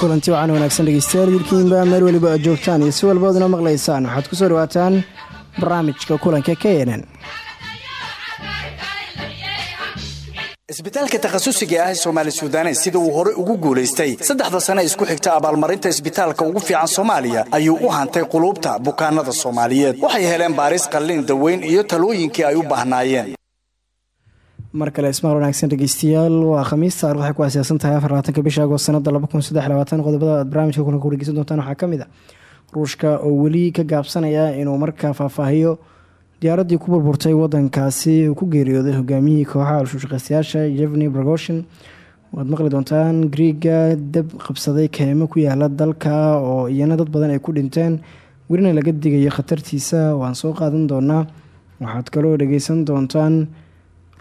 kulanti wacan wanaagsan dhegeystayaal dilkiinba meel weliba joogtaan iyo si walbaoduna maqlaysaan. Waxaad ku soo dhawaataan barnaamijka kulanka k isbitaalka takhasusiga ah ee soomaali suudanes sida uu hore ugu guulaystay saddexda sane isku xigta abaalmarinta isbitaalka ugu fiican soomaaliya ayuu u hantay quluubta bukaanada soomaaliyeed. Waxay heleen baaris qallin daweyn iyo talooyinkii ay u baahnaayeen. Mar kale ismaal wanaagsan dhegeystayaal waa khamiis taarikh waxay ku aasaasan tahay afarlaatanka bisha agost sanada qodobada aad barnaamijka kulanka ku dhegeysan doontaan waxaa ka mid a ruushka oo weli ka gaabsanaya inuu markaa faahfaahiyo diyaaradii ku burburtay wadankaasi ku geeriyooday hogaamiyihii kooxaha al-shushaqeystayaasha jevni bragoshin waad maqli doontaan griiga dab qabsaday keemo ku yaalla dalka oo iyana dad badan ay ku dhinteen. Welina laga digayo khatartiisa waan soo qaadan doonaa. Waxaad kaloo dhageysan doontaan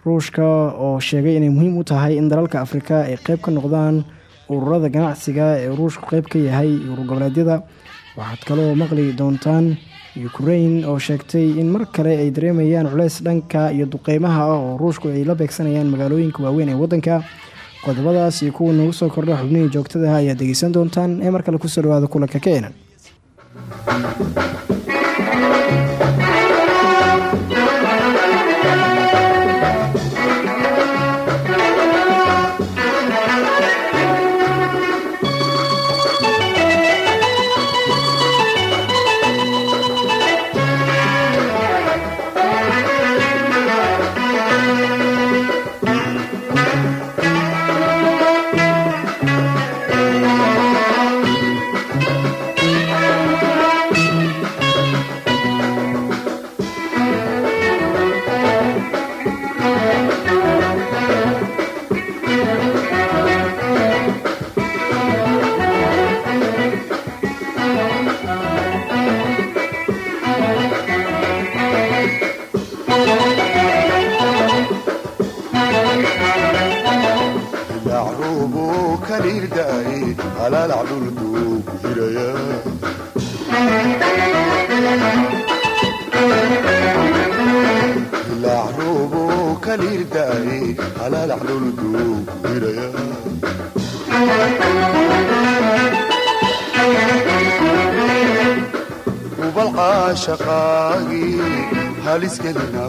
ruushka oo sheegay inay muhiim u tahay in dalalka afrika ay qeyb ka noqdaan ururada ganacsiga ee ruushku qeyb ka yahay urur goboleedyada. Waxaad kaloo maqli doontaan ukrain oo sheegtay in mar kale ay dareemayaan culeys dhanka iyo duqeymaha ah oo ruushku ay la beegsanayaan magaalooyinka waaweyn ee wadanka qodobadaas iyo kuwa nagu soo kordha xubnihii joogtadaha ayaad dhegeysan doontaan ee mar kale ku soo dhawaada kulanka keenan jacaylku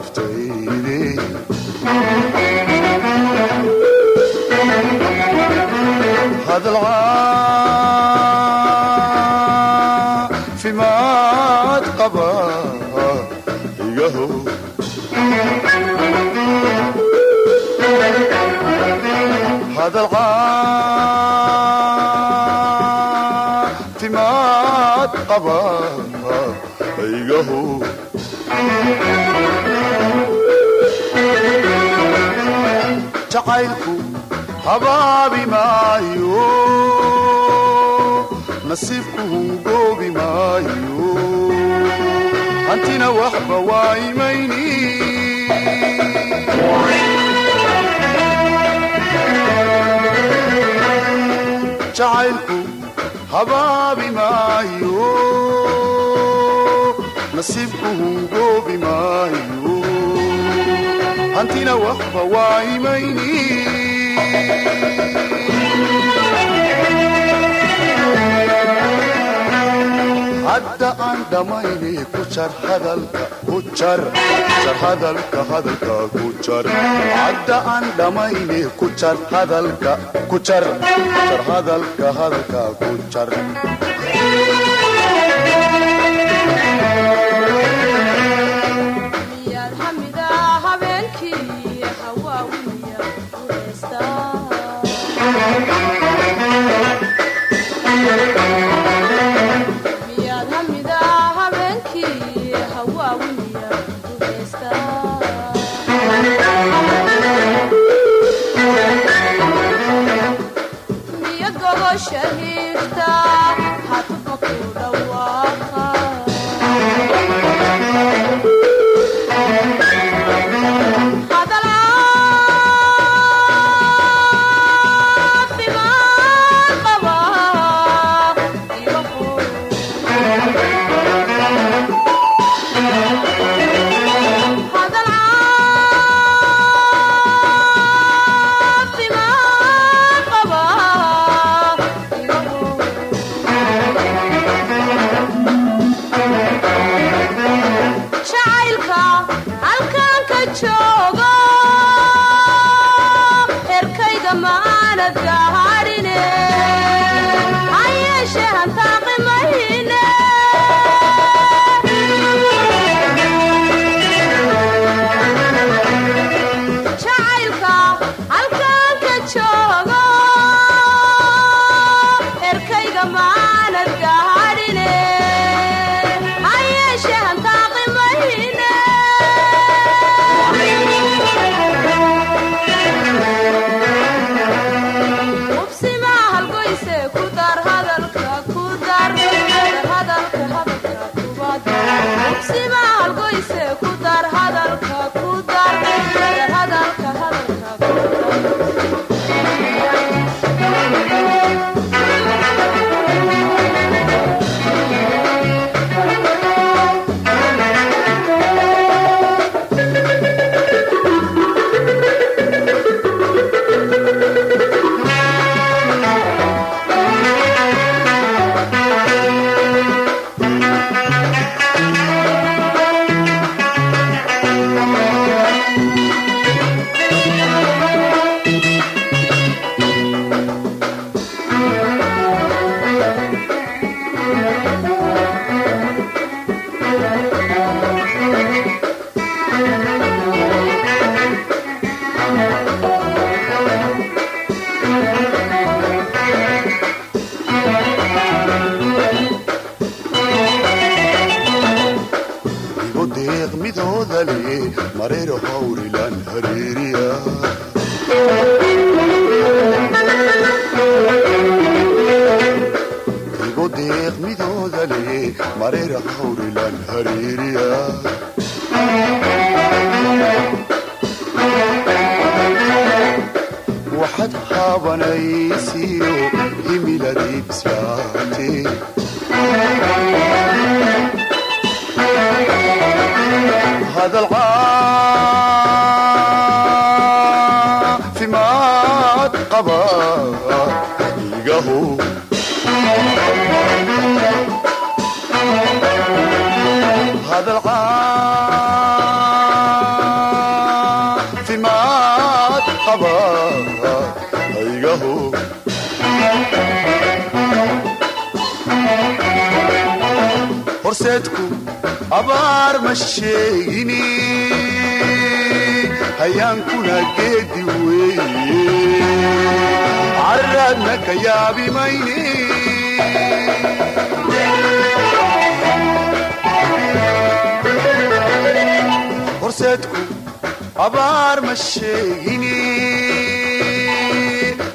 habaabi maayo nasiibku hungoobi maayo hantina waxba waa imayni jacaylku habaabi maayo nasiibku hungoobi maayo hantina waxba waa imayni hadda aan dhammayni ku jar hadalka ku jar jar hadalka hadalka ku jar hadda aan dhammayni ku jar hadalka ku jar jar hadalka hadalka ku jar ma sheegini hayaankuna geedi weeye carraadna ka yaabi mayne horseedku abaar ma sheegini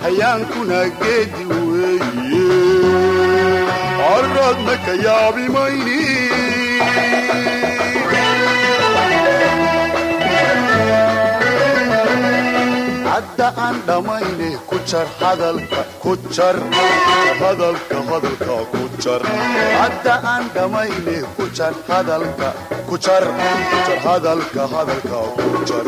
hayaankuna geedi weeye carraadna ka yaabi mayne hadda aan dhammayne ku jar hadalka ku jar hadalka hadalka ku jar. Hadda aan dhammayne ku jar hadalka ku jar jar hadalka hadalka ku jar.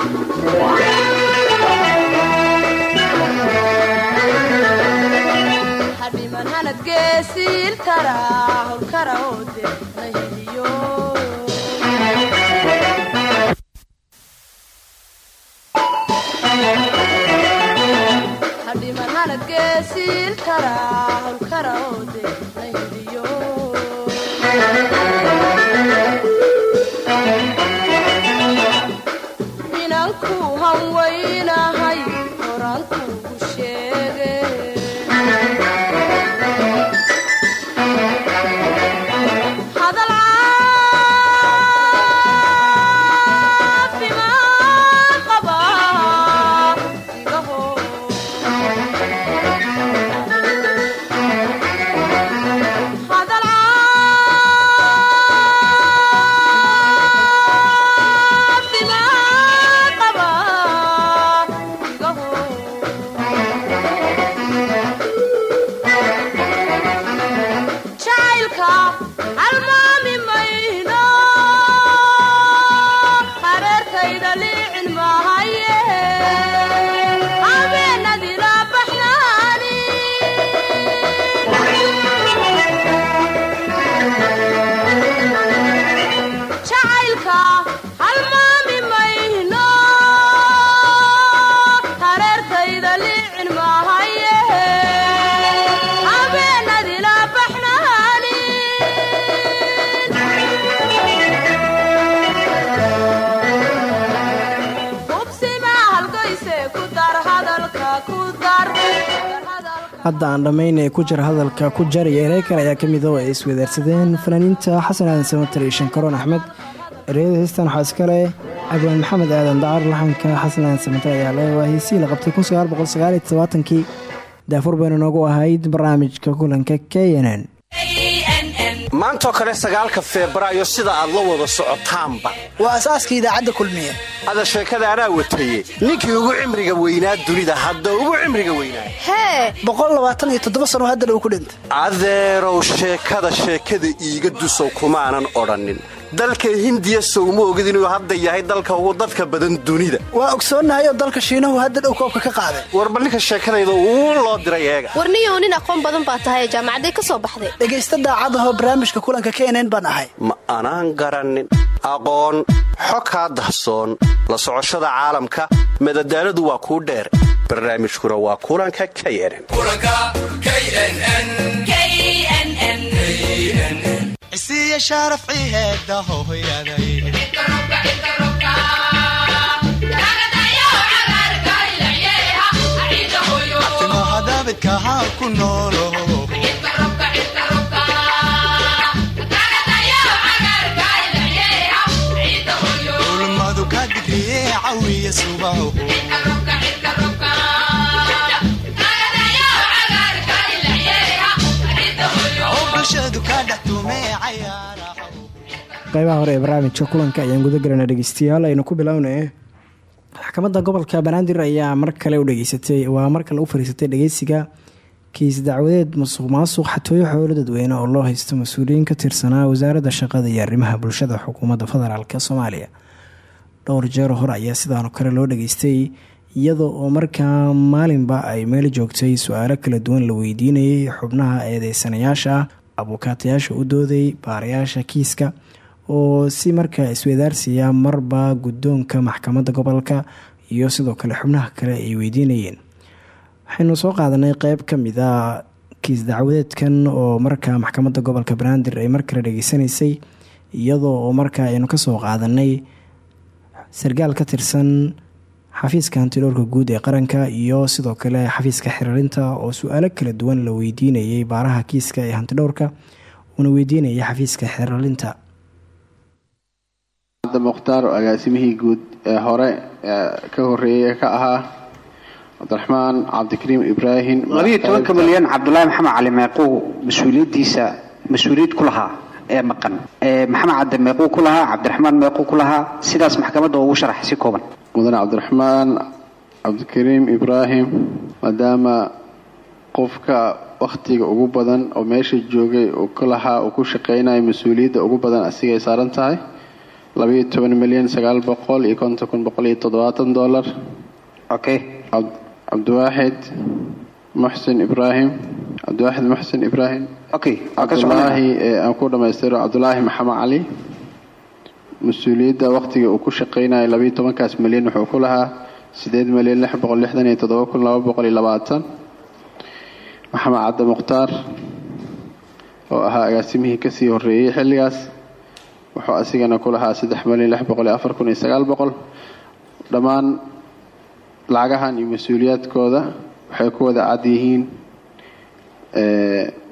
Hadhiman hanad geesiil tara howlkara oo de ee ku jira hadalka ku jaraya erey kale ayaa ka mid oo ay iswadaarsadeen fanaaniinta xasan aadan samatar iyo shankaroon axmed. Ereyada heestan waxaa iska leh abwaan maxamed aadan dacar laxanka xasan aadan ayaa le waa heesihii la qabtay kii daafur bayna noogu ahayd barnaamijka kulanka k n n. Maantoo kale sagaalka febraayo sida aad la wada socotaanba. Waa asaaska idaacadda kulmiye. Ada sheekada anaa wataye ninkii ugu cimriga weynaa dunida hadda ugu cimriga weynaa sano haddana uu ku dhintay. Adeerow sheekada sheekada iiga dusow kumaanan odhannin. Dalka hindiya sowma ogid inuu hadda yahay dalka ugu dadka badan dunida. Waa ogsoonnahay oo dalka shiinahu hadda dhow koobka ka qaaday. Warba ninka sheekadayda uu loo diray eega. Warniyow nin aqoon badan baa tahay jaamacaday ka soo baxday. Dhegaysta daacadahoo barnaamijka kulanka knn baan ahay. Ma anaan garannin. Aqoon xo kaa dahsoon. La socoshada caalamka madadaaladu waa kuu dheer barnaamijkuna waa kulanka ku noolo ulmadu ka cawiya qaybaha hore ee barnaamijka kulanka ayaan guda galana dhegeystayaal aynu ku bilownay. Maxkamadda gobolka banaadir ayaa mar kale u dhegeysatay waa mar u fariisatay dhegeysiga. Kiis dacwadeed musuq maasuq xatooyo xoolo dadweyne oo loo haysto mas'uuliyiin ka tirsanaa wasaaradda shaqada iyo arrimaha bulshada xukuumadda federaalk soomaaliya. Dhowr jeer hore ayaa sidaanoo kale loo dhageystay iyadoo oo markaa maalinba ay meel joogtay su'aalo kala duwan la weydiinayay xubnaha eedeysanayaasha ah abuukaatayaasha u dooday baarayaasha kiiska oo si markaa isweydaarsiya marba guddoonka maxkamadda gobolka iyo sidoo kale xubnaha kale ay weydiinayeen. Waxaynu soo qaadanay qeyb ka mid a kiis dacwadeedkan oo markaa maxkamadda gobolka banaadir ay mar kale dhageysanaysay iyadoo oo markaa aynu ka soo qaadanay sargaal ka tirsan xafiiska hantidhowrka guud ee qaranka iyo sidoo kale xafiiska xiriirinta oo su'aalo kala duwan la weydiinayay baaraha kiiska ee hantidhowrka uuna weydiinayay xafiiska xiriirinta. Mukhtaar oo agaasimihii guud ee hore ka horeeyay ka ahaa cabdiraxmaan cabdikariim ibraahim. Tobanka milyan cabdulaahi maxamed cali meequu mas'uuliyadiisa mas'uuliyad ku lahaa ee maqan. Maxamed cadde meequu ku lahaa cabdiraxmaan meequu ku lahaa sidaas maxkamadda ugu sharaxay si kooban mudane cabdiraxmaan cabdikariim ibraahim maadaama qofka wakhtiga ugu badan oo meesha joogay uu ka lahaa uu ku shaqeynayo mas'uuliyadda ugu badan asigay saaran tahay labayo toban milyan sagaal boqol iyo konton kun boqol iyo toddobaatan dollar. Cabdiwaaxid muxsin ibraahim cabdiwaaxid muxsin ibraahim. Okay cabdulaahi aan ku dhamaystiro cabdulaahi maxamed cali mas'uuliyadda wakhtiga uu ku shaqeynayo labayo tobankaas milyan wuxuu ku lahaa sideed milyan lix boqol lixdan iyo toddoba kun laba boqol iyo labaatan. Maxamed cadde mukhtaar oo ahaa agaasimihii ka sii horeeyey xilligaas wuxuu asigana ku lahaa saddex milyan lix boqol iyo afar kun iyo sagaal boqol. Dhammaan lacagahan iyo mas'uuliyaadkooda waxay ku wada cad yihiin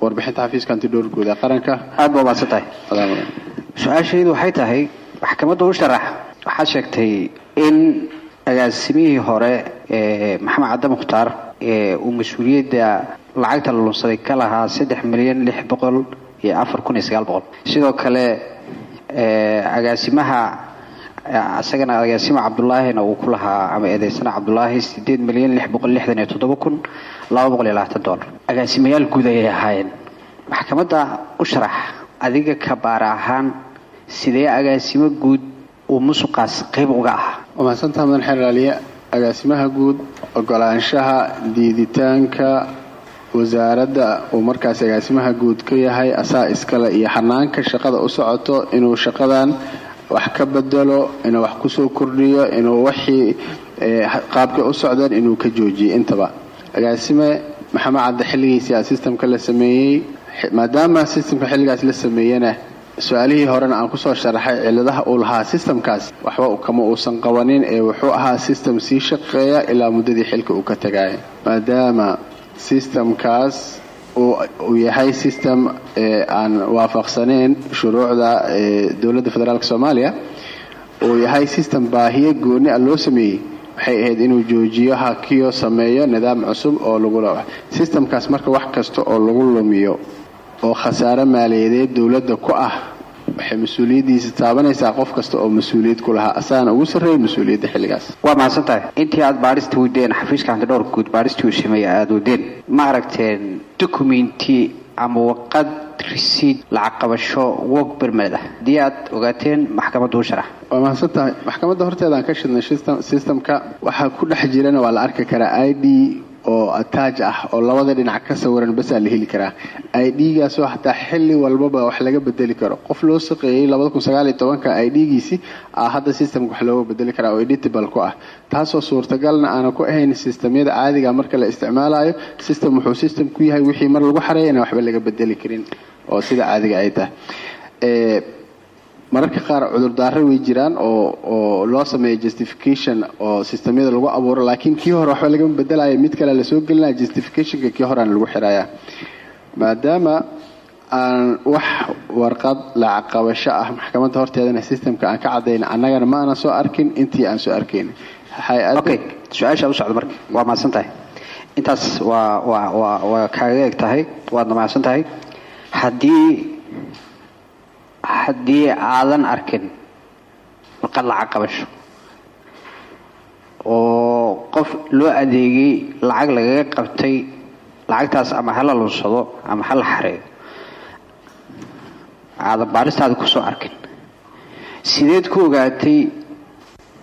warbixinta xafiiska antidhowr guud ee qaranka. Aad ba umaadsan tahay. Su'aashaydu waxay tahay maxkamadda u sharax waxaad sheegtay in agaasimihii hore maxamed cadde mukhtaar uu mas'uuliyadda lacagta la lunsaday ka lahaa saddex milyan lix boqol iyo afar kun iyo sagaal boqol. Sidoo kale agaasimaha isagana agaasima cabdulaahina uu ku lahaa ama eedeysana cabdulaahi sideed milyan lix boqol lixdan iyo toddoba kun laba boqol iyo labaatan dolar. Agaasimayaal guud ayay ahaayeen. Maxkamadda u sharax adiga ka baara ahaan sidee agaasimo guud uu musuqaas qeyb uga ahaa waa mahadsantaha mudan xeraaliye agaasimaha guud ogolaanshaha diiditaanka wasaaradda uu markaas agaasimaha guud ka yahay asaa iskale iyo xanaanka shaqada u socoto inuu shaqadan wax ka bedelo inuu wax ku soo kordhiyo inuu wixii qaabkay u socdeen inuu ka joojiyo intaba. Agaasime maxamed cadde xilligiisa sistamka la sameeyey maadaama sistamka xilligaas la sameeyena su'aalihii horena aan ku soo sharaxay ciladaha uu lahaa sistamkaas waxba kama uusan qabanin ee wuxuu ahaa sistem sii shaqeeya ilaa muddadii xilka uu ka tagaaya maadaama systemkaas uu yahay system aan waafaqsaneyn shuruucda dowladda federaalk soomaaliya uu yahay system baahiye gooni a loo sameeyey waxay ahayd inuu joojiyo hakiyo sameeyo nidaam cusub oo lagula systemkaas marka wax kasta oo lagu lumiyo oo khasaare maaliyadeed dowladda ku ah waxay mas'uuliyaddiisa taabanaysaa qof kasta oo mas'uuliyad ku lahaa. Asaana ugu sarreeya mas'uuliyadda xilligaas. Waa mahadsan tahay intii aad baadhista wadeen xafiiska hantidhowrka guud baadhistii uu sameeyey aada wadeen ma aragteen documenti ama waqad risiid lacag qabasho wog bermed ah? Haddii aad ogaateen maxkamadda u sharax. Waa mahadsan tahay maxkamadda horteedaan ka shidnay systemka waxaa ku dhex jirana waa la arki karaa i d oo ataaj ah oo labada dhinac ka sawiran basaa la heli karaa. I d-gaasoo xataa xilli walbaba wax laga bedeli karo. Qof loo saqeeyey i d-giisi a hadda systemka wax looga bedeli karaa oo editable ku ah. Taasoo suurtagalna aana ku ahayn systemyada caadiga marka la isticmaalayo system wuxuu system ku yahay wixii mar lagu xareeya waxba laga bedeli karin oo sida caadiga ay tahay mararka qaar cudurdaaro way jiraan oo oo loo sameeya justification oo systemyada lagu abuuro laakiin kii hore waxba lagama bedelayo mid kale la soo gelinaya justificationka kii horeana lagu xiraya. Maadaama aan wax warqad lacag qabasho ah maxkamadda horteedana systemka aan ka cadayna annagana ma aanan soo arkin intii aan soo arkayn okay su'aasha u socda marka. Waa mahadsan tahay. Intaas waa kaaga eg tahay waadna mahadsan tahay. Haddii haddii aadan arkin warqad lacag qabasho. Oo qof loo adeegay lacag lagaga qabtay lacagtaas ama hala lunsado ama hala xareeyo. Aadan baaristaada ku soo arkin. Sideed ku ogaatay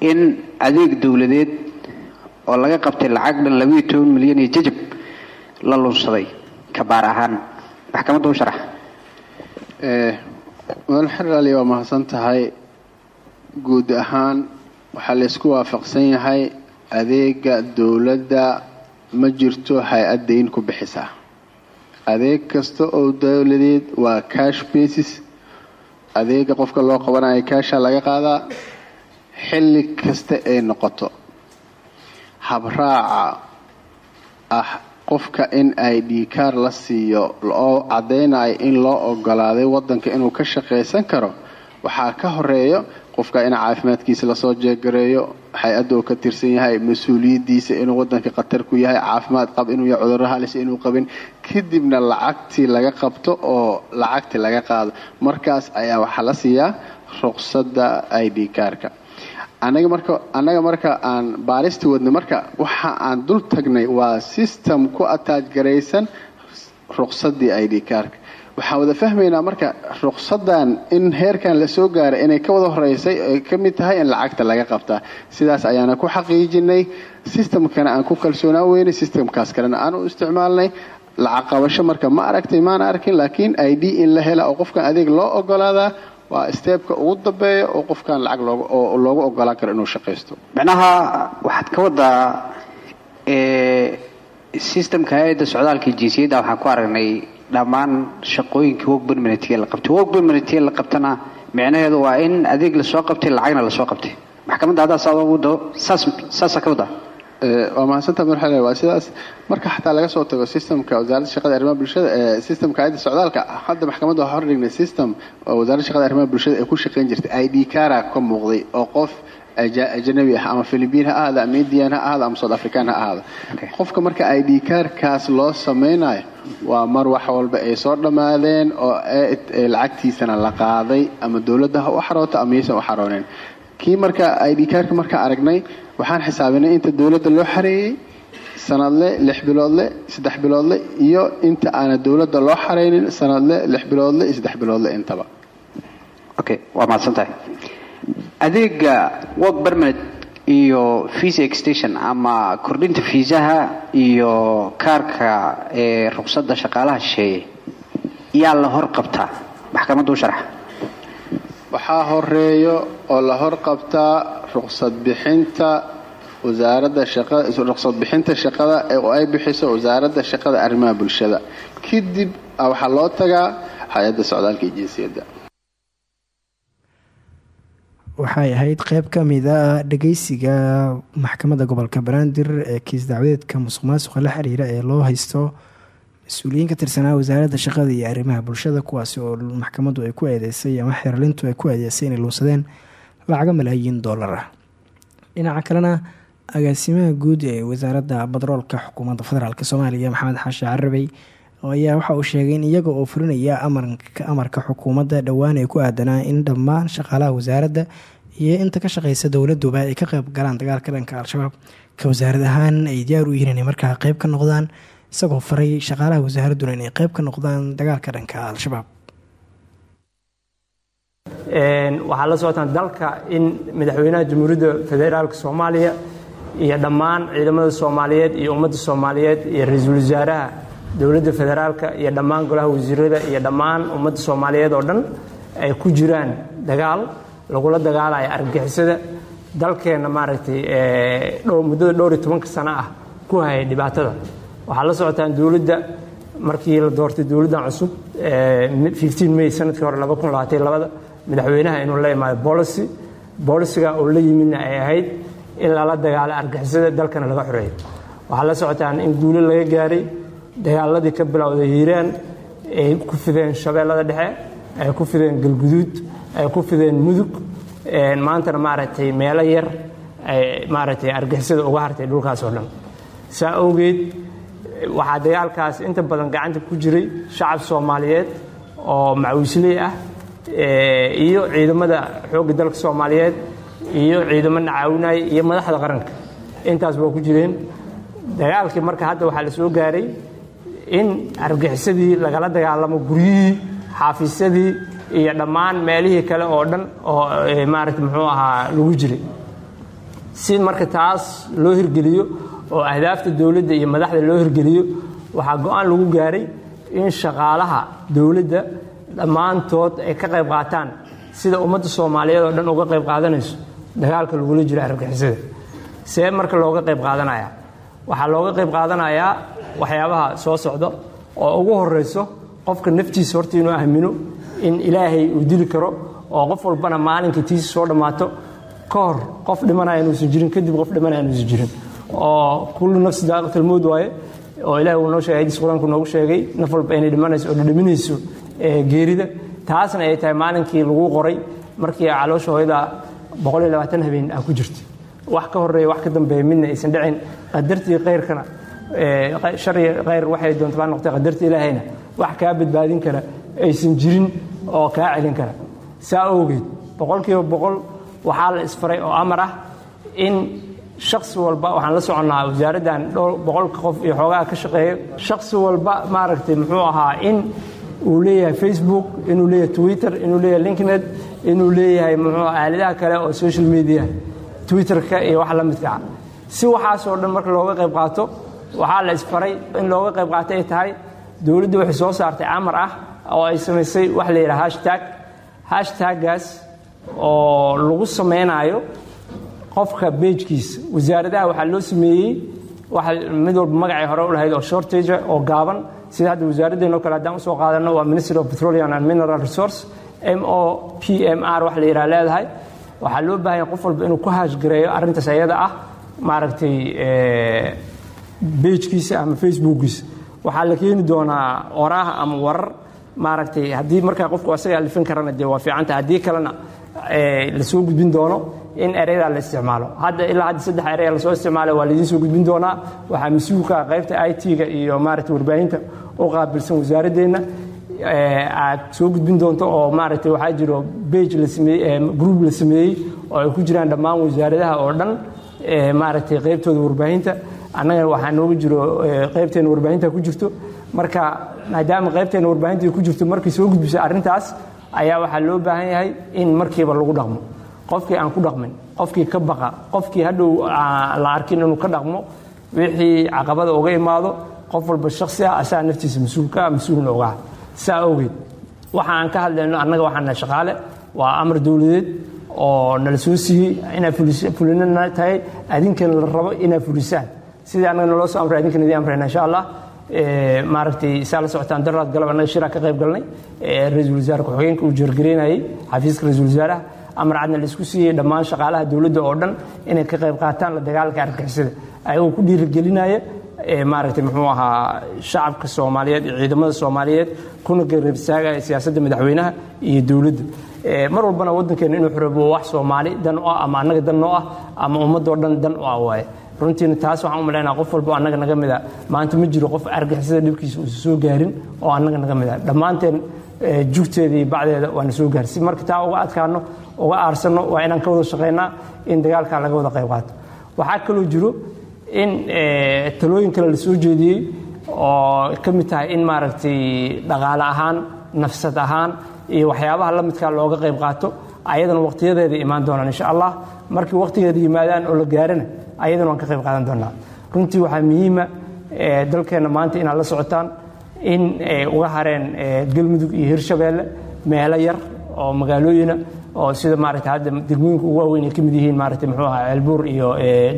in adeeg dowladeed oo laga qabtay lacag dhan labayo toban milyan iyo jajab la lunsaday kabaar ahaan maxkamadda u sharax mudan xeraali waa mahadsan tahay guud ahaan waxaa laysku waafaqsan yahay adeega dowladda. Ma jirto hay'ad dayn ku bixisaa adeeg kasta oo dowladeed waa cash basis. Adeega qofka loo qabanayo kaasha laga qaadaa xilli kasta ay noqoto. Habraaca ah qofka in i d car la siiyo oo caddaynayo in loo ogolaaday wadanka inuu ka shaqaysan karo waxaa ka horeeyo qofka in caafimaadkiisa la soo jeegareeyo hay'adda uu ka tirsan yahay mas'uuliyadiisa inuu wadanka khatar ku yahay caafimaad qab inuu yahay cudurro halis inuu qabin kadibna lacagtii laga qabto oo lacagtii laga qaado. Markaas ayaa waxaa la siiyaa ruqsadda i d carka anaga marka annaga marka aan baarista wadnay marka waxa aan dul tagnay waa system ku ataaj garaysan ruqsadii i d carka waxaan wada fahmaynaa marka ruqsadan in heerkan la soo gaaray inay ka wada horeysay ay ka mid tahay in lacagta laga qabtaa. Sidaas ayaana ku xaqiijinay systemkana aan ku kalsoonaan weynay systemkaas kalena aan u isticmaalnay. Lacag qabasho marka ma aragtay maana arkin laakiin i d in la hela oo qofkan adeeg loo ogolaadaa waa steebka ugu dambeeya oo qofkan lacag loogu ogolaan karo inuu shaqaysto macnaha waxaad ka wadaa systemka hay'adda socdaalka jinsiyadda waxaan ku aragnay dhammaan shaqooyinkii permanentga la qabtay. Permanentga la qabtana micnaheedu waa in adeeg la soo qabtay lacagna la soo qabtay. Maxkamadda haddaa saa ugu dao saas saasaa ka wadaa waa mahadsantaa marxale waa sidaas. Marka xataa laga soo tago systemka wasaaradda shaqada arrimaha bulshada ee systemka hayadda socdaalka hadda maxkamadda waxaa hordhignay system oo wasaaradda shaqada arrimaha bulshada ay ku shaqayn jirtay i d cara ka muuqday oo qof ajanabi ah ama philibiin ha ahaada ama indian ha ahaada ama south african ha ahaada. Qofka marka i d carkaas loo sameynayo waa mar wax walba ay soo dhammaadeen oo lacagtiisana la qaaday ama dowladda ha u xarooto ama yaysan u xarooneyn kii marka i d carka markaa aragnay waxaan xisaabinay inta dowladda loo xareeyey sanadle lix biloodle saddex biloodle iyo inta aana dowladda loo xareynin sanadle lix biloodle iyo saddex biloodle intaba. Okay waa mahadsan tahay. Adeega work permanent iyo visa extension ama kordhinta fiisaha iyo kaarka ee ruqsadda shaqaalaha shisheeye yaa la hor qabtaa maxkamadda u sharaxa waxaa horeeyo oo la hor qabtaa ruqsad bixinta ruqsad bixinta shaqada ay bixiso wasaaradda shaqada arrimaha bulshada. Kadib waxaa loo tagaa hay'adda socdaalka iyo jinsiyadda. Waxay ahayd qeyb ka mid a dhageysiga maxkamadda gobolka banaadir ee kiis dacwadeedka musuq maasuqa la xiriira ee loo haysto mas'uuliyiin ka tirsanaa wasaaradda shaqada iyo arrimaha bulshada kuwaasi oo maxkamaddu ay ku eedeysay ama xeerlintu ay ku eedeysay inay luusadeen lacago malaayiin doolar ah. Dhinaca kalena agaasimaha guud ee wasaaradda batroolka xukuumadda federaalk soomaaliya maxamed xaashi carabey ayaa waxa uu sheegay in iyaga oo fulinaya amarka xukuumadda dhowaan ee ku aadanaa in dhammaan shaqaalaha wasaaradda iyo inta ka shaqeysa dowladuba ay ka qeyb galaan dagaalka dhanka al-shabaab. Ka wasaarad ahaan ay diyaar u yihiin inay markaa qeyb ka noqdaan isagoo faray shaqaalaha wasaaradduna inay qeyb ka noqdaan dagaalka dhanka al-shabaab. Waxaa la socotaan dalka in madaxweynaha jamhuuriyadda federaalk soomaaliya iyo dhammaan ciidamada soomaaliyeed iyo ummadda soomaaliyeed iyo ra'iisul wasaaraha dowladda federaalka iyo dhammaan golaha wasiirada iyo dhammaan ummadda soomaaliyeed oo dhan ay ku jiraan dagaal lagula dagaalayo argagixisada dalkeenna maaragtay muddada dhowr iyo tobanka sano ah ku hayay dhibaatada waxaa la socotaan dowladda markii la doortay dowladdan cusub may sannadkii hore labada madaxweynaha inuu la imaado bolicy boliciga oo la yimidna ay ahayd in lala dagaalo argixisada dalkana laga xoreeyo. Waxaa la socotaan in guulo laga gaaray dagaaladii ka bilowday hiiraan ay ku fideen shabeellada dhexe ay ku fideen galguduud ay ku fideen mudug maantana maaragtay meelo yar ay maaragtay argixisada uga hartay dhulkaas dhan. Saa awgeed waxaa dagaalkaas inta badan gacanta ku jiray shacab soomaaliyeed oo macawisley ah iyo ciidamada xoogga dalka soomaaliyeed iyo ciidamo nacaawinaya iyo madaxda qaranka. Intaas waa ku jireen. Dagaalkii marka hadda waxaa la soo gaaray in argixisadii lagala dagaalamo guryihii xaafiisyadii iyo dhammaan meelihii kale oo dhan oo maarata muxuu ahaa lagu jiray. Si marka taas loo hirgeliyo oo ahdaafta dowladda iyo madaxda loo hirgeliyo waxaa go'aan lagu gaaray in shaqaalaha dowladda dhammaantood ay ka qayb qaataan sida ummadda soomaaliyeed oo dhan uga qayb qaadanayso dagaalka lagula jiro argixisada see marka looga qayb qaadanaya. Waxaa looga qayb qaadanayaa waxyaabaha soo socda oo ugu horeyso qofka naftiisa horta inuu aamino in ilaahay uu dili karo oo qof walbana maalinka tiisa soo dhammaato ka hor qof dhimanaya inuusan jirin kadib qof dhimanaya inuusan jirin oo kullu nafsi daaqatalmood waaye oo ilahi uu noo sheegay hadiis qur'aanku noogu sheegay naf walba inay dhimanayso oo dhadhaminayso geerida. Taasna ay tahay maalinkii lagu qoray markii caloosha hooyada habeen ah ku jirta wax ka horreeya wax ka dambeeya midna aysan dhicin. Qadartii khayrkana shari khayr waxay doonta baa noqtay qadartii ilaahayna. Wax kaa badbaadin kara aysan jirin oo kaa celin kara. Saa awgeed boqolkiiba boqol waxaa la isfaray oo amar ah in shaksi walba waxaan la soconnaa wasaaraddan dhowr boqolka qof iyo xoogaha ka shaqeeya. Shaksi walba maaragtay muxuu ahaa in uu leeyahay facebook inuu leeyahay twitter inuu leeyahay linknet inuu leeyahay muxuu aaladaha kale oo social media twitterka iyo wax la midka. Ah si waxaasoo dhan marka looga qayb qaato waxaa la isfaray in looga qayb qaato ay tahay dowladda waxay soo saartay amar ah oo ay samaysay wax la yidhaha hashtag. Hashtaggaas oo lagu samaynayo qofka beejkiisa wasaaradaha waxaa loo sameeyey mid walba magacay hore u oo shortage oo gaaban. Sida hadda wasaaraddeeno kale haddaan u soo qaadano waa ministry of petroleum and mineral resource m o p m r wax la yidhaha leedahay. Waxaa loo baahanya qof walba inuu ku haashgareeyo arrintaas ayada ah maaragtay beejkiisa ama facebookkiisa waxaa la keeni doonaa oraah ama warar. Maaragtay haddii markaa qofku asaga alifin karana dee waa fiicanta haddii kalena la soo gudbin doono in ereyada la isticmaalo. Hadda ilaa hadda saddex erey la soo isticmaalay waa laidiin soo gudbin doonaa. Waxaa mas'uulka qaybta i t-ga iyo maaragtay warbaahinta u qaabilsan wasaaradeenna aad soo gudbin doonto oo maaragtay waxaa jiro bage la sameeyey group la sameeyey oo ay ku jiraan dhammaan wasaaradaha oo dhan maaragtay qaybtooda warbaahinta. Annaga waxaa nooga jiro qaybteena warbaahinta ku jirto. Marka maadaama qaybteena warbaahinta ku jirto markay soo gudbisay arrintaas ayaa waxaa loo baahan yahay in markiiba lagu dhaqmo. Qofkii aan ku dhaqmin qofkii ka baqa qofkii hadhow la arkin inuu ka dhaqmo wixii caqabada uga imaado qof walba shaksi ah asaga naftiisa mas'uulka ah mas'uulna ogaha saa awgeed waxa aan ka hadlayno annaga waxaan nahay shaqaale waa amar dowladeed oo nala soo siiyey inaad fulinana tahay adinkana la rabo inaad fulisaan sidii annaga naloo soo amray adinkana idiin amrayna insha allah maaragtay saa la socotaan daraad galab annaga shiraa ka qayb galnay ra'iisul wasaare ku-xigeenka uu jeergareynayay xafiiska ra'iisul wasaaraha amar cadna la isku siiyey dhammaan shaqaalaha dowladda oo dhan inay ka qayb qaataan la dagaalanka argagixisada ayagoo ku dhiirigelinaya maaragtay muxuu ahaa shacabka soomaaliyeed iyo ciidamada soomaaliyeed kuna garabsaagaya siyaasadda madaxweynaha iyo dowladda mar walbana waddankeena inuu xoroobo wax soomaali dan u ah ama annaga dan noo ah ama ummadoo dhan dan u ah waaye. Runtiina taas waxaan u malaynaa qof walbo annaga naga mid a maanta ma jiro qof argixisada dhibkiisa uusa soo gaarin oo annaga naga mid a dhammaanteen jugteeda iyo bacdeeda waana soo gaarsi marka taa uga adkaano uga aarsanno waa inaan ka wada shaqaynaa in dagaalkaa laga wada qayb qaato. Waxaa kaloo jiro in talooyin kale la soo jeediyey oo ka mid tahay in maaragtay dhaqaale ahaan nafsad ahaan iyo waxyaabaha la midkaa looga qayb qaato ayadana waqtiyadeeda imaan doonaan insha allah. Markii waqtigeeda yimaadaan oo la gaarana ayadana waan ka qayb qaadan doonaa. Runtii waxaa muhiima dalkeenna maanta inaad la socotaan in ay uga hareen galmudug iyo hirshabeelle meelo yar oo magaalooyina oo sida maarata hadda degmooyinka ugu waaweyn ay ka mid yihiin maarata muxuu ahaa ceelbuur iyo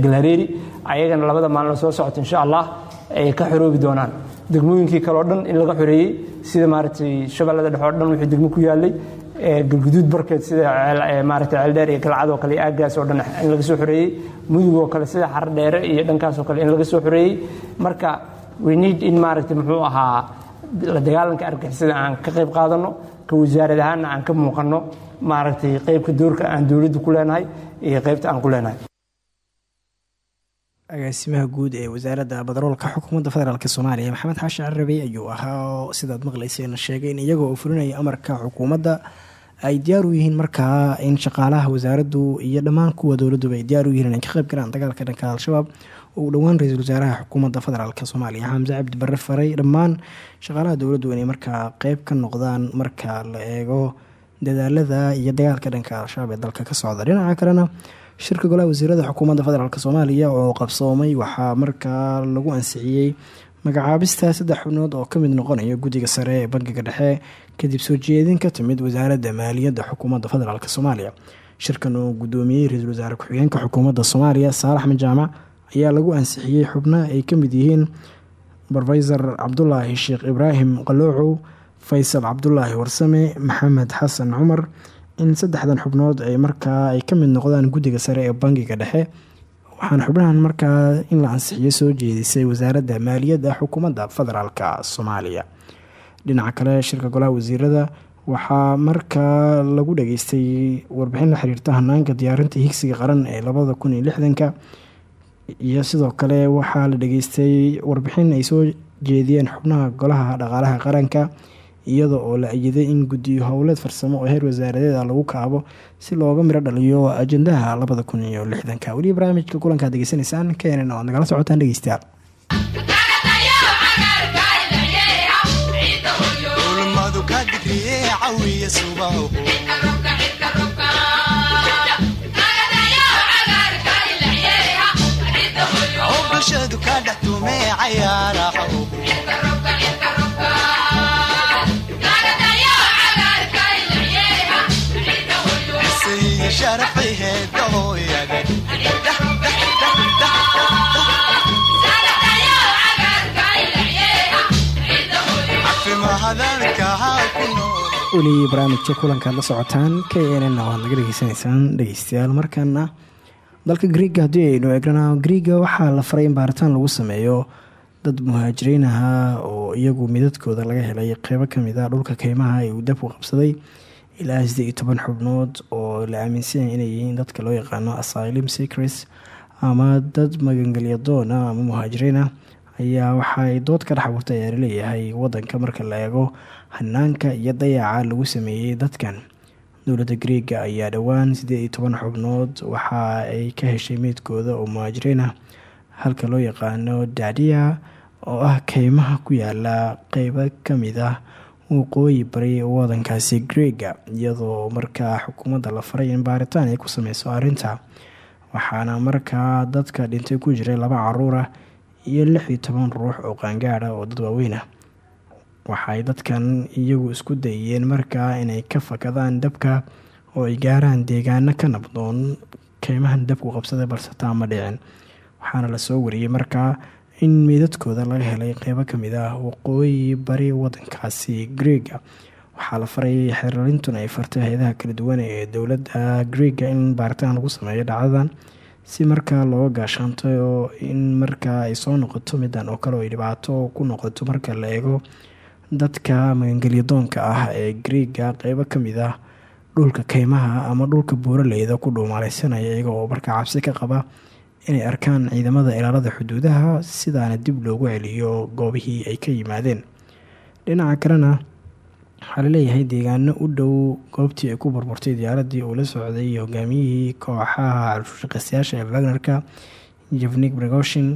galhareeri ayagana labada maalin soo socota insha allah ay ka xoroobi doonaan degmooyinkii kale oo dhan in laga xoreeyey sida maaragtay shabeellada dhexe oo dhan wixii degmo ku yaallay galguduud barkeed sida maarata ceeldheer iyo galcad oo kale iyo aaggaas oo dhan in laga soo xoreeyey mudug oo kale sida xar iyo dhankaas oo kale in laga soo xoreeyey. Marka we need in maaragtay muxuu ahaa la dagaalanka argixisada aan ka qayb qaadanno ka wasaarad ahaanna aan ka muuqanno maaragtay qaybka doorka aan dowladda ku leenahay iyo qaybta aan ku leenahay agaasimaha guud ee wasaaradda badaroolka xukuumadda federaalk soomaaliya maxamed xaashi carabey ayuu ahaa oo sidaad maqlayseen sheegay in iyagoo uu fulinaya amarka xukuumadda ay diyaar u yihiin markaa in shaqaalaha wasaaraddu iyo dhammaan kuwa dowladduba ay diyaar u yihiin inay ka qayb galaan dagaalka dhanka al-shabaab uu dhowaan ra'iisul wasaaraha xukuumadda federaalk soomaaliya. Xamse cabdi barre faray dhammaan shaqaalaha dowladdu inay markaa qeyb ka noqdaan marka la eego dadaalada iyo dagaalka dhanka al-shabaab ee dalka ka socda. Dhinaca kalena shirka golaha wasiirada xukuumadda federaalk soomaaliya oo qabsoomay waxaa markaa lagu ansixiyey magacaabista saddex xubnood oo ka mid noqonaya guddiga sare ee bankiga dhexe kadib soo jeedin ka timid wasaaradda maaliyadda xukuumadda federaalk soomaaliya. Shirkan oo guddoomiyey ra'iisul wasaare ku-xigeenka xukuumadda soomaaliya saalax axmed jaamac ayaa lagu ansixiyey xubno ay ka mid yihiin rofesor cabdulaahi sheekh ibraahim qaloocow faysal cabdulaahi warsame maxamed xasan cumar in saddexdan xubnood ay markaa ay ka mid noqdaan guddiga sare ee bankiga dhexe waxaana xubnahan markaa in la ansixiyo soo jeedisay wasaaradda maaliyadda xukuumadda federaalk soomaaliya. Dhinaca kale shirka golaha wasiirada waxaa markaa lagu dhageystay warbixin la xiriirta hanaanka diyaarinta higsiga qaran ee labada kun iyo sidoo kale waxaa la dhageystay warbixin ay soo jeediyeen xubnaha golaha dhaqaalaha qaranka iyada oo la ayiday in guddiyo howleed farsamo oo heer wasaaradeeda lagu kaabo si looga miro dhaliyo ajandaha labada kun iyo lixdanka. Weliba barnaamijka kulankaad degeysanaysaan keenan oo ad nagala socotaan dhegeystayaal sharafay heedahooyada weli barnaamijka kulankaad la socotaan k nn waad naga dhegeysanaysaan dhegeystayaal markaana dalka griiga haddii aynu eegnana griiga waxaa la faray in baaritaan lagu sameeyo dad muhaajiriin ahaa oo iyagu midadkooda laga helay. Qeybo ka mid a dhulka keymaha ee uu dabku qabsaday ilaa siddeed iyo toban xubnood oo la aaminsanya inay yihiin dadka loo yaqaano asylum secrets ama dad magangelya doona ama muhaajiriin ah ayaa waxaay dood ka dhex abuurtay ayaa wadanka marka la eego hanaanka iyo dayaca lagu sameeyey dadkan. Dowladda griiga ayaa dhowaan siddeed iyo toban xubnood waxa ay ka heshay meydkooda oo muhaajiriin ah halka loo yaqaano daadiya oo ah keymaha ku yaalla qeybo ka mid ah waqooyi bari wadankaasi griega iyadoo markaa xukuumadda la faray in baaritaan ay ku sameyso arrinta waxaana markaa dadka dhintay ku jiray laba carruur ah iyo lix iyo toban ruux oo qaangaada oo dad waaweyn ah. Waxay dadkan iyagu isku dayeen markaa inay ka fakadaan dabka oo ay gaaraan deegaano ka nabdoon keymahan dabku qabsaday balse taa ma dhicin. Waxaana la soo wariyey markaa in meydadkooda laga helay qeybo ka mid ah waqooyi bari wadankaasi greega. Waxaa la faray xeerarintuna ay fartay hay'adaha kala duwan ee dowladda greega in baaritaan lagu sameeyo dhacdadan si markaa looga gaashaanto in markaa ay soo noqoto midan oo kale oo ay dhibaato ku noqoto marka la eego dadka magangelyadoonka ah ee greega qeybo ka mid ah dhulka keymaha ama dhulka buuraleyda ku dhuumaaleysanaya iyaga oo markaa cabsi ka qaba inay arkaan ciidamada ilaalada xuduudaha sidaana dib loogu celiyo goobihii ay ka yimaadeen. Dhinaca kalena waxaa la leeyahay deegaano u dhow goobtii ay ku burburtay diyaaradii uu la socday hogaamiyihii kooxaha carushaqeystayaasha ee wagnerka jevnik brigoshin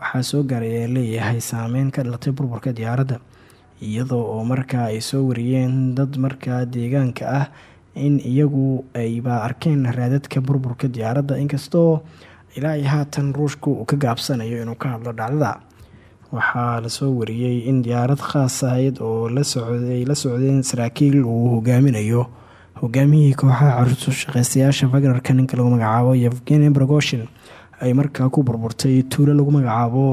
waxaa soo gaaray ee leeyahay saameyn ka dhalatay burburka diyaaradda iyadoo oo markaa ay soo wariyeen dad markaa deegaanka ah in iyagu ayba arkeen raadadka burburka diyaaradda. Inkastoo ilaa iyo haatan ruushku uu ka gaabsanayo inuu ka hadlo dhacdada. Waxaa la soo wariyey in diyaarad khaas ahayd oo lasocday la socdeen saraakiil uu hogaaminayo hogaamiyihii kooxaha carushaqeystayaasha wagnerka ninka lagu magacaabo yevgeni brogoshin ay markaa ku burburtay tuulo lagu magacaabo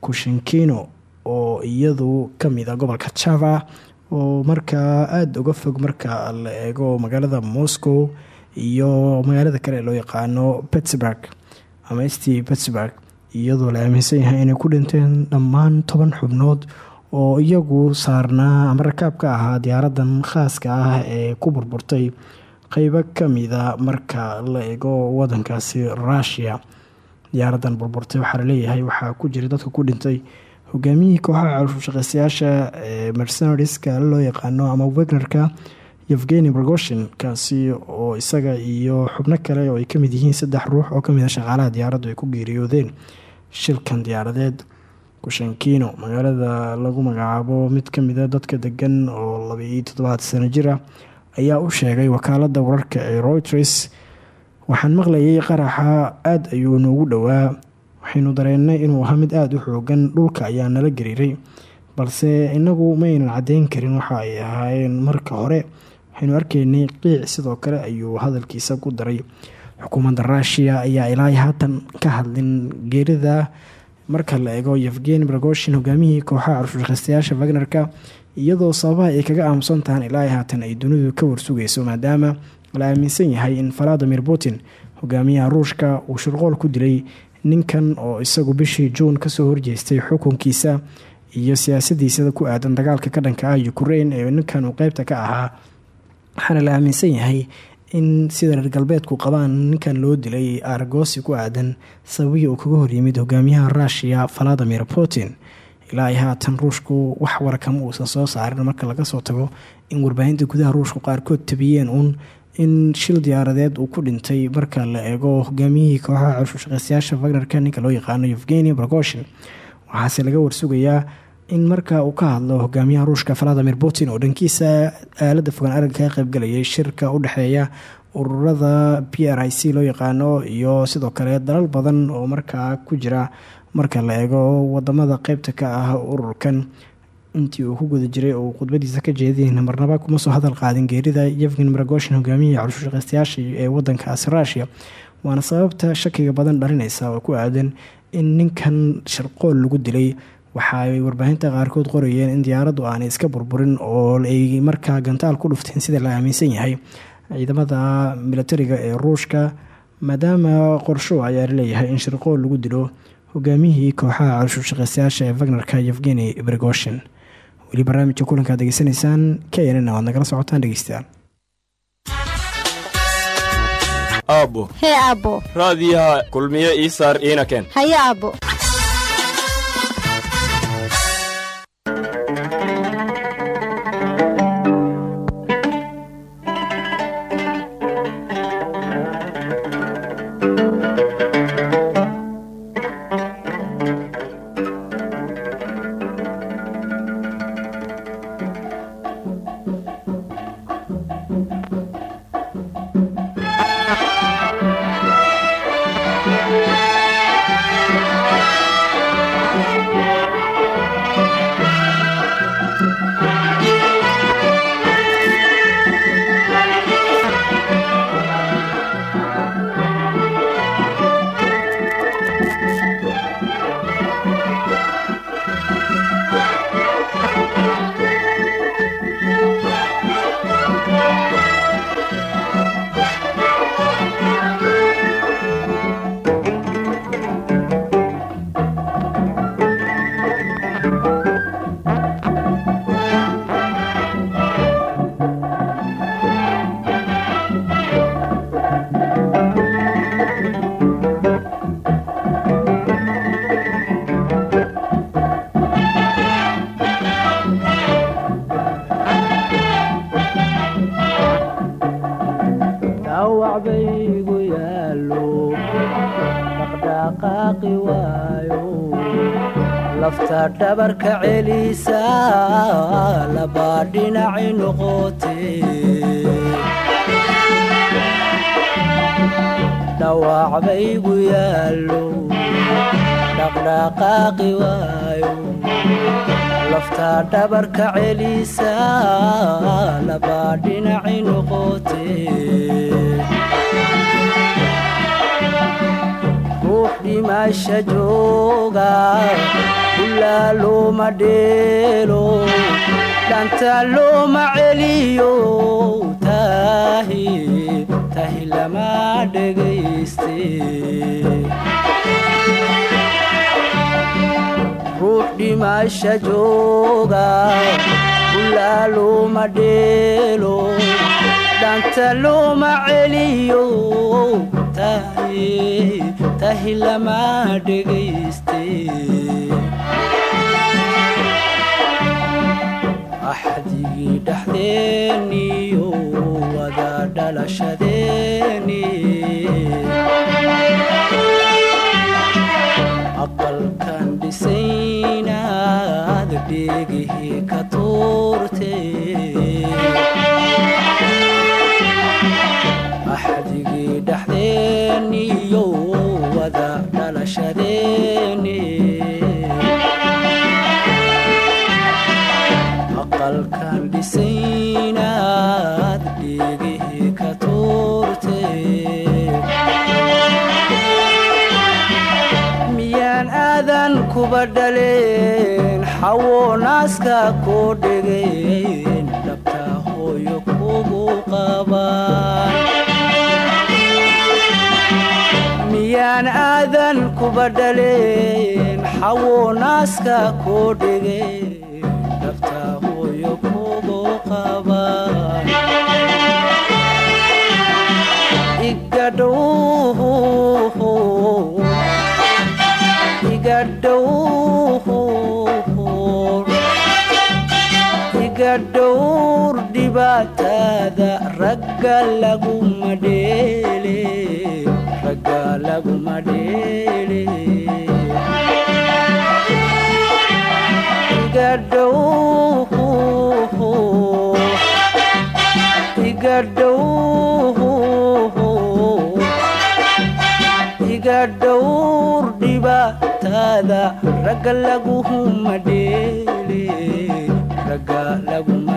kushinkino oo iyadu ka mid a gobolka java oo markaa aada uga fog marka la eego magaalada moscow iyo magaalada kale loo yaqaano pittsburg ama st pittsburg iyadoo la aaminsan yahay inay ku dhinteen dhammaan toban xubnood oo iyagu saarnaa ama rakaab ka ahaa diyaaradan khaaska ah ee ku burburtay. Qeybo kamida marka la eego wadankaasi rushia diyaaradan burburtay waxaa la leeyahay waxaa ku jira dadka ku dhintay hogaamiyihii kooxaha carushaqeystayaasha ee mercenaries-ka loo yaqaano ama wegnerka yevgeni brogoshin kaasi oo isaga iyo xubno kale oo ay ka mid yihiin saddex ruux oo ka mid a shaqaalaha diyaaraddu ay ku geeriyoodeen shilkan diyaaradeed. Kushankino magaalada lagu magacaabo mid kamida dadka degan oo labaiyo toddobaad sano jir ah ayaa u sheegay wakaalada wararka ee reuters waxaan maqlayay qaraxa aada ayuu noogu dhowaa waxaynu dareennay inuu ahaa mid aada u xoogan dhulka ayaa nala gariiray balse inagu maynan caddeyn karin waxa ay ahaayeen marka hore waxaynu arkaynay qiic sidoo kale ayuu hadalkiisa ku daray. Xukuumadda ruushiya ayaa ilaa haatan ka hadlin geerida marka la eego yevgeni bragoshin hogaamiyihii kooxaha carushaqeystayaasha wagnerka iyadoo sababaha ay kaga aamusan tahan ilaa haatan ay dunidu ka warsugayso maadaama la aaminsan yahay in valadimir putin hogaamiyaha ruushka uu shirqool ku dilay ninkan oo isagu bishii juun ka soo horjeestay xukunkiisa iyo siyaasadiisa ku aadan dagaalka ka dhanka ah ukrain ee ninkan uu qeybta ka ahaa waxaana la aaminsan yahay in sida reer galbeedku qabaan ninkan loo dilay argoosi ku aadan sababihii uu kaga horyimid hogaamiyaha ruushiya valadimir putin. Ilaa ay haatan ruushku wax warakama uusan soo saarin marka laga soo tago in warbaahinta gudaha ruushku qaarkood tabiyeen uun in shil diyaaradeed uu ku dhintay marka la eego hogaamiyihii kooxaha carushaqeystayaasha wagnerka ninka loo yaqaano yevgeni brogoshin waxaase laga warsugayaa in marka uu ka hadlo hogaamiyaha ruushka valadimir putin oo dhankiisa aalada fogaan aragga ka qeybgalayay shirka u dhexeeya ururada p r i loo yaqaano iyo sidoo kale dalal badan oo markaa ku jira marka la eego waddamada qeybta ka ah ururkan intii uu ku jiray oo khudbadiisa ka jeedin marnaba kuma soo hadal qaadin geerida yevgen maragoshin hogaamiyihii carushaqeystayaasha ee wadankaasi rushia waana sababta shakiga badan dhalinaysa oo ku aadan in ninkan sharqool lagu dilay waxa ay warbaahinta qaarkood qorayeen in diyaaraddu aanay iska burburin oo ay markaa gantaal ku dhufteen sida la aaminsan yahay ciidamada milatariga ee ruushka maadaama qorsho ayaa la leeyahay in shirqool lagu dilo hogaamiyihii kooxaha carushaqeystayaasha ee wagnerka yevgeni brigoshin weli barnaamijka kulankaad degeysanaysaan knn waad nagala socotaan dhegeystayaal. Aabbo. Hee aabbo. Raadiyaha kulmiye ii saar iina keen haye lafta dhabarka celiisa labaa dhinaci noqotee dhawacbaygu yaalo dhaqdhaqaaqi waayo lafta dhabarka celisa labaa dhinaci noqote. Ruux dhimasha jooga ulaa looma dheelo. Dhanta looma celiyo tahi tahi lama dhegayste ruux dhimasha jooga ulaa looma dheelo dhanta looma celiyo tahi lama dhegayste axdigii dhexdeeniyo wada dhalashadeeni aqalkan dhisaynaad dheegihii ka tuurte axdigii dhexdeeniyo wada dhalashadeeni aqalkan dhisaynaad xawo naaska qabaan miyaan aadan kuba dhaleen xawo naaska dhegeen dhowr dhibaatada ragga laguma dheele ragga laguma dheele. Iga dhow iga dhow iga dhowr dhibaatada ragga laguma dheele ragga laguma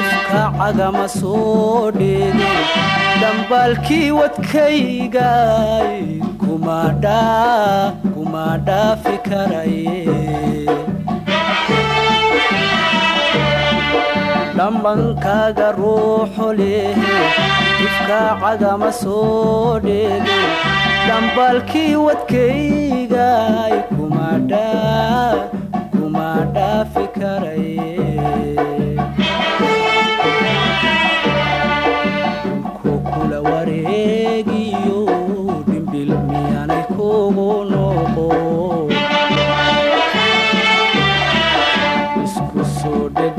ifka cagama soo dhigin dhambaalkii wadkaygay kuma dhaafi karaye dhambankaaga ruuxu leh ifka cagama soo dhigin dhambaalkii dhaa kuma dhaafi karaye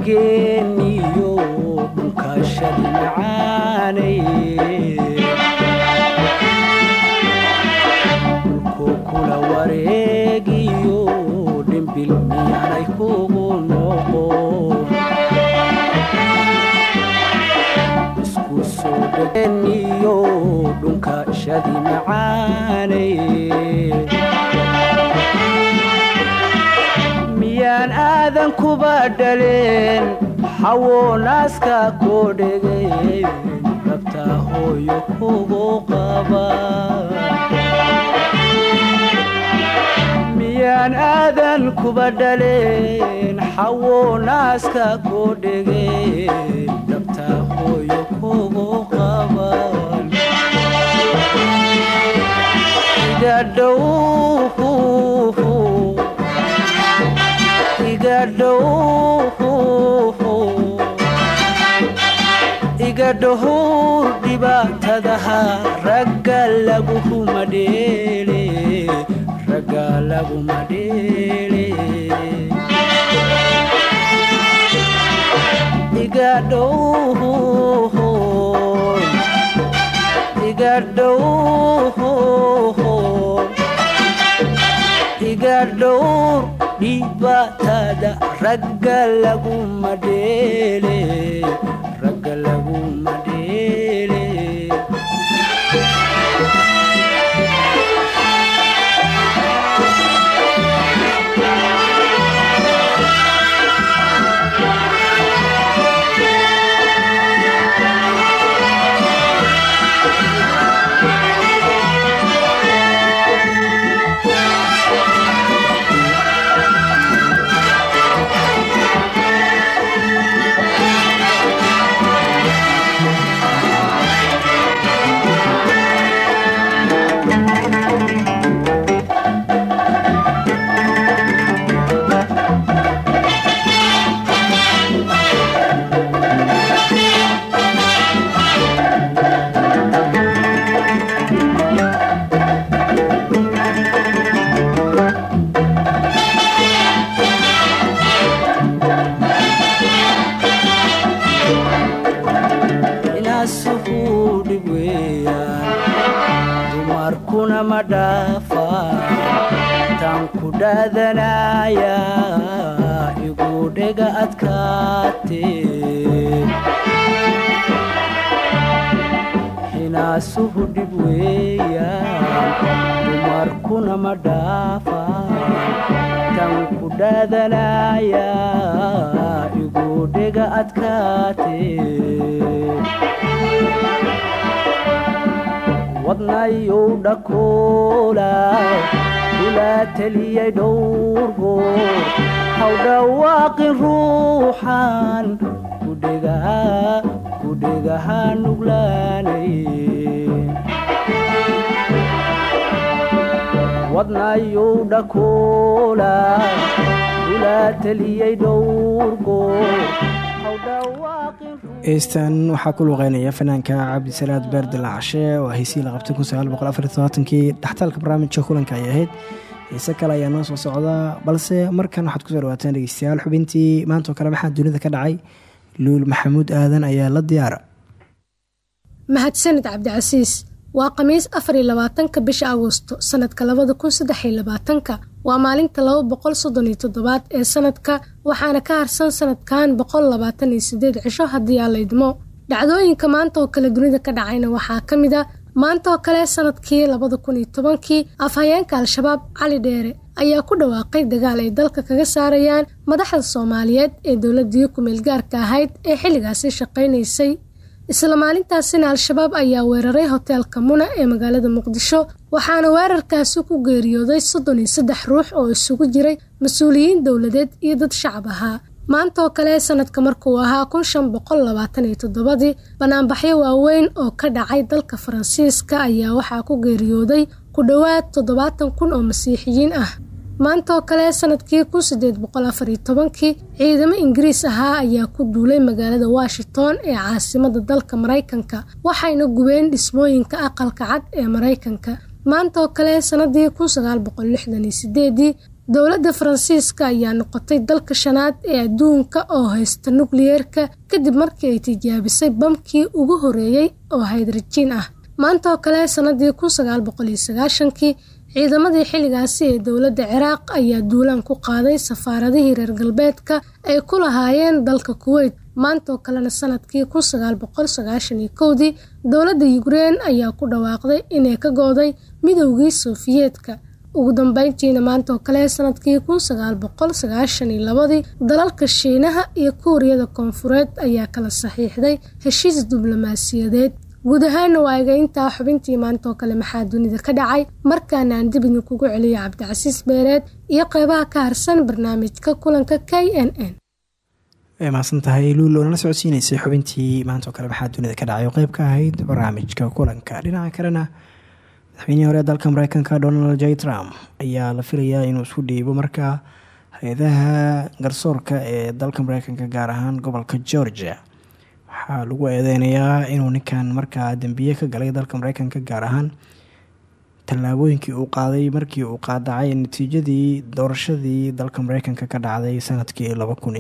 soo dhageeniyo dhunkashadi macaanay dhulku kula wareegiyo dhimbil miyaanay kugu noqo isku soo dhageeniyo dhunkashadi macaanay miyaan aadan kuba dhaleen xawo naaska koo rabtaa hooyo kugu qaba. Miyaan aadan kuba dhaleen xawo naaska koo dhowr dhibaatadaha ragga laguma dheele ragga laguma dheele iga dhibaatada ragga laguma dheele ku dhaadanaya igu dhega adkaate inaasuhu dhib weeyaan dumarkuna ma dhaafaan tan ku dhaadanaya igu dhega adkaate wadnayow dhakoola kula teliyay dhowr goor haw dhawaaqin ruuxan kudhegaha kudhegaha nuglaanay wadnayow dhakoola kula teliyay dhowr goor heystan waxaa ku luqeynaya fanaanka cabdisalaad beerdila cashe oo heysii la qabtay kii dhextaalka barnaamijka kulanka ay ahayd. Heese kale ayaa noo soo socda balse markan waxaad ku soo dhawaataan dhegeystayaal xubintii maantao kale maxaa dunida ka dhacay? Luul maxamuud aadan ayaa la diyaara. Mahadsanid cabdicasiis waa khamiis afar iyo bisha agoosto sanadka labada kun waa maalinta laba boqol soddon iyo toddobaad ee sanadka waxaana ka harsan sanadkan boqol labaatan iyo sideed cisho haddii aan la idmo. Dhacdooyinka maanta oo kale dunida ka dhacayna waxaa ka mid a maanta oo kale sannadkii labada kun iyo tobankii afhayeenka al-shabaab cali dheere ayaa ku dhawaaqay dagaal ay dalka kaga saarayaan madaxda soomaaliyeed ee dowladii ku-meel gaarka ahayd ee xilligaasi shaqaynaysay isla maalintaasina al-shabaab ayaa weeraray hoteelka muna ee magaalada muqdisho waxaana weerarkaasi ku geeriyooday soddon iyo saddex ruux oo isugu jiray mas'uuliyiin dowladeed iyo dad shacab ahaa maanta oo kale sanadka markuu ahaa kun shan boqol labaatan iyo toddobadii banaanbaxyo waaweyn oo ka dhacay dalka faransiiska ayaa waxaa ku geeriyooday ku dhowaad toddobaatan kun oo masiixiyiin ah maanta oo kale sannadkii kun sideed boqol afar iyo tobankii ciidamo ingiriis ahaa ayaa ku duulay magaalada washington ee caasimada dalka maraykanka waxayna gubeen dhismooyinka aqalka cad ee maraykanka. Maanta oo kale sanadii kun sagaal boqol faransiiska ayaa noqotay dalka shanaad ee adduunka oo haysta nukliyeerka kadib markii ay tijaabisay bamkii ugu horeeyey oo haydrajiin ah. Maanta oo kale sanadii kun sagaal ciidamadii xilligaasi ee dowladda ciraaq ayaa duulaan ku qaaday safaaradihii reer galbeedka ay ku lahaayeen dalka kuweyt maanta oo kalena sannadkii kun sagaal boqol kowdii dowladda yukrein ayaa ku dhawaaqday inay ka gooday midowgii sofiyeetka ugu dambeyntiina maanta oo kale sannadkii kun sagaal boqol sagaashan iyo labadii dalalka shiinaha iyo kuuriyada koonfureed ayaa kala saxiixday heshiis diblomaasiyadeed guud ahaana waa intaa xubintii maanta oo kale maxaa dunida ka dhacay? Markaana aan dib idinkugu celiyo cabdicasiis beereed iyo qeybaha ka harsan barnaamijka kulanka k n n. Mahadsan tahay luulo nala socodsiineysay xubintii maanta oo kale maxaa dunida ka dhacay? Oo qeyb ka ahayd barnaamijka kulanka. Dhinaca kalena madaxweynihii hore dalka mareykanka donald j. Trump ayaa la filayaa inuu isku dhiibo markaa hay'adaha garsoorka ee dalka mareykanka gaar ahaan gobolka georgia waxaa lagu eedeynayaa inuu ninkan markaa dembiye ka galay dalka mareykanka gaar ahaan tallaabooyinkii uu qaaday markii uu qaadacay natiijadii doorashadii dalka mareykanka ka dhacday sannadkii laba kun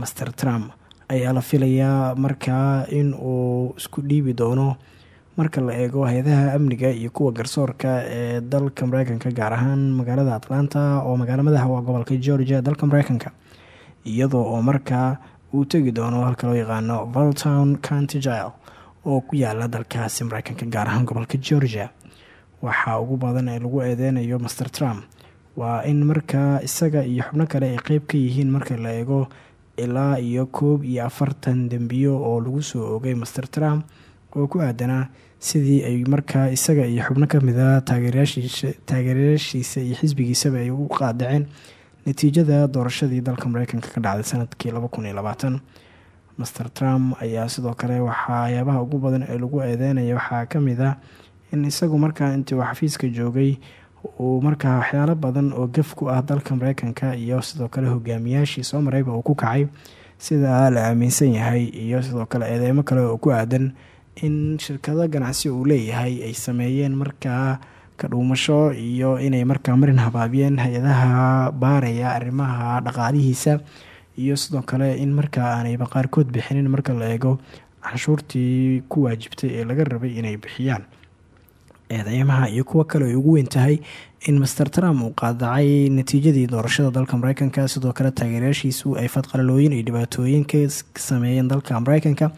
master trump ayaa la filayaa markaa in uu isku dhiibi doono marka la eego hay'adaha amniga iyo kuwa garsoorka ee dalka mareykanka gaar ahaan magaalada atlanta oo magaalo madaxa gobolka georgia dalka mareykanka. Iyadoo oo markaa uu tegi doono halka loo yaqaano voltown county jail oo ku yaalla dalkaasi mareykanka gaar ahaan gobolka georgia. Waxaa ugu badan ee lagu eedeynayo master trump waa in markaa isaga iyo xubno kale ay qeyb ka yihiin marka la eego ilaa iyo koob iyo afartan dembiyo oo lagu soo ogay master trump oo ku aadanaa sidii ay markaa isaga iyo xubno kamida taageerayaashiisa iyo xisbigiisaba ay u qaadaceen natiijada doorashadii dalka mareykanka ka dhacday sannadkii master trump ayaa sidoo kale waxayaabaha ugu badan ee lagu eedeynaya waxaa ka mid ah in isagu markaa intii uu xafiiska joogay uu markaa waxyaalo badan oo gaf ku ah dalka mareykanka iyo sidoo kale hogaamiyaashii soo mareyba uu ku kacay sida la aaminsan yahay iyo sidoo kale eedeymo kale oo ku aadan in shirkado ganacsi uu leeyahay ay sameeyeen markaa kadhuumasho iyo inay markaa marin habaabiyeen hay'adaha baaraya arrimaha dhaqaalihiisa iyo sidoo kale in markaa aanayba qaarkood bixinin marka la eego canshuurtii ku waajibtay ee laga rabay inay bixiyaan. Eedeymaha iyo kuwo kale ay ugu weyn tahay in master trump uu qaadacay natiijadii doorashada dalka mareykanka sidoo kale taageerayaashiisu ay fadqalalooyin iyo dhibaatooyin ka sameeyeen dalka mareykanka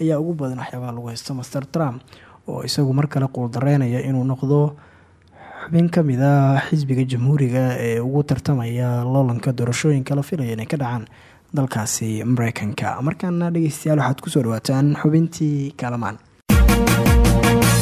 ayaa ugu badan waxyaabaha lagu haysto master trump oo isagu mar kale quuldareynaya inuu noqdo xubin ka mid a xisbiga jamhuuriga ee ugu tartamaya loolanka doorashooyinka la filaya inay ka dhacaan dalkaasi mareykanka. Markaana dhegeystayaal waxaad ku soo dhawaataan xubintii kaalamaan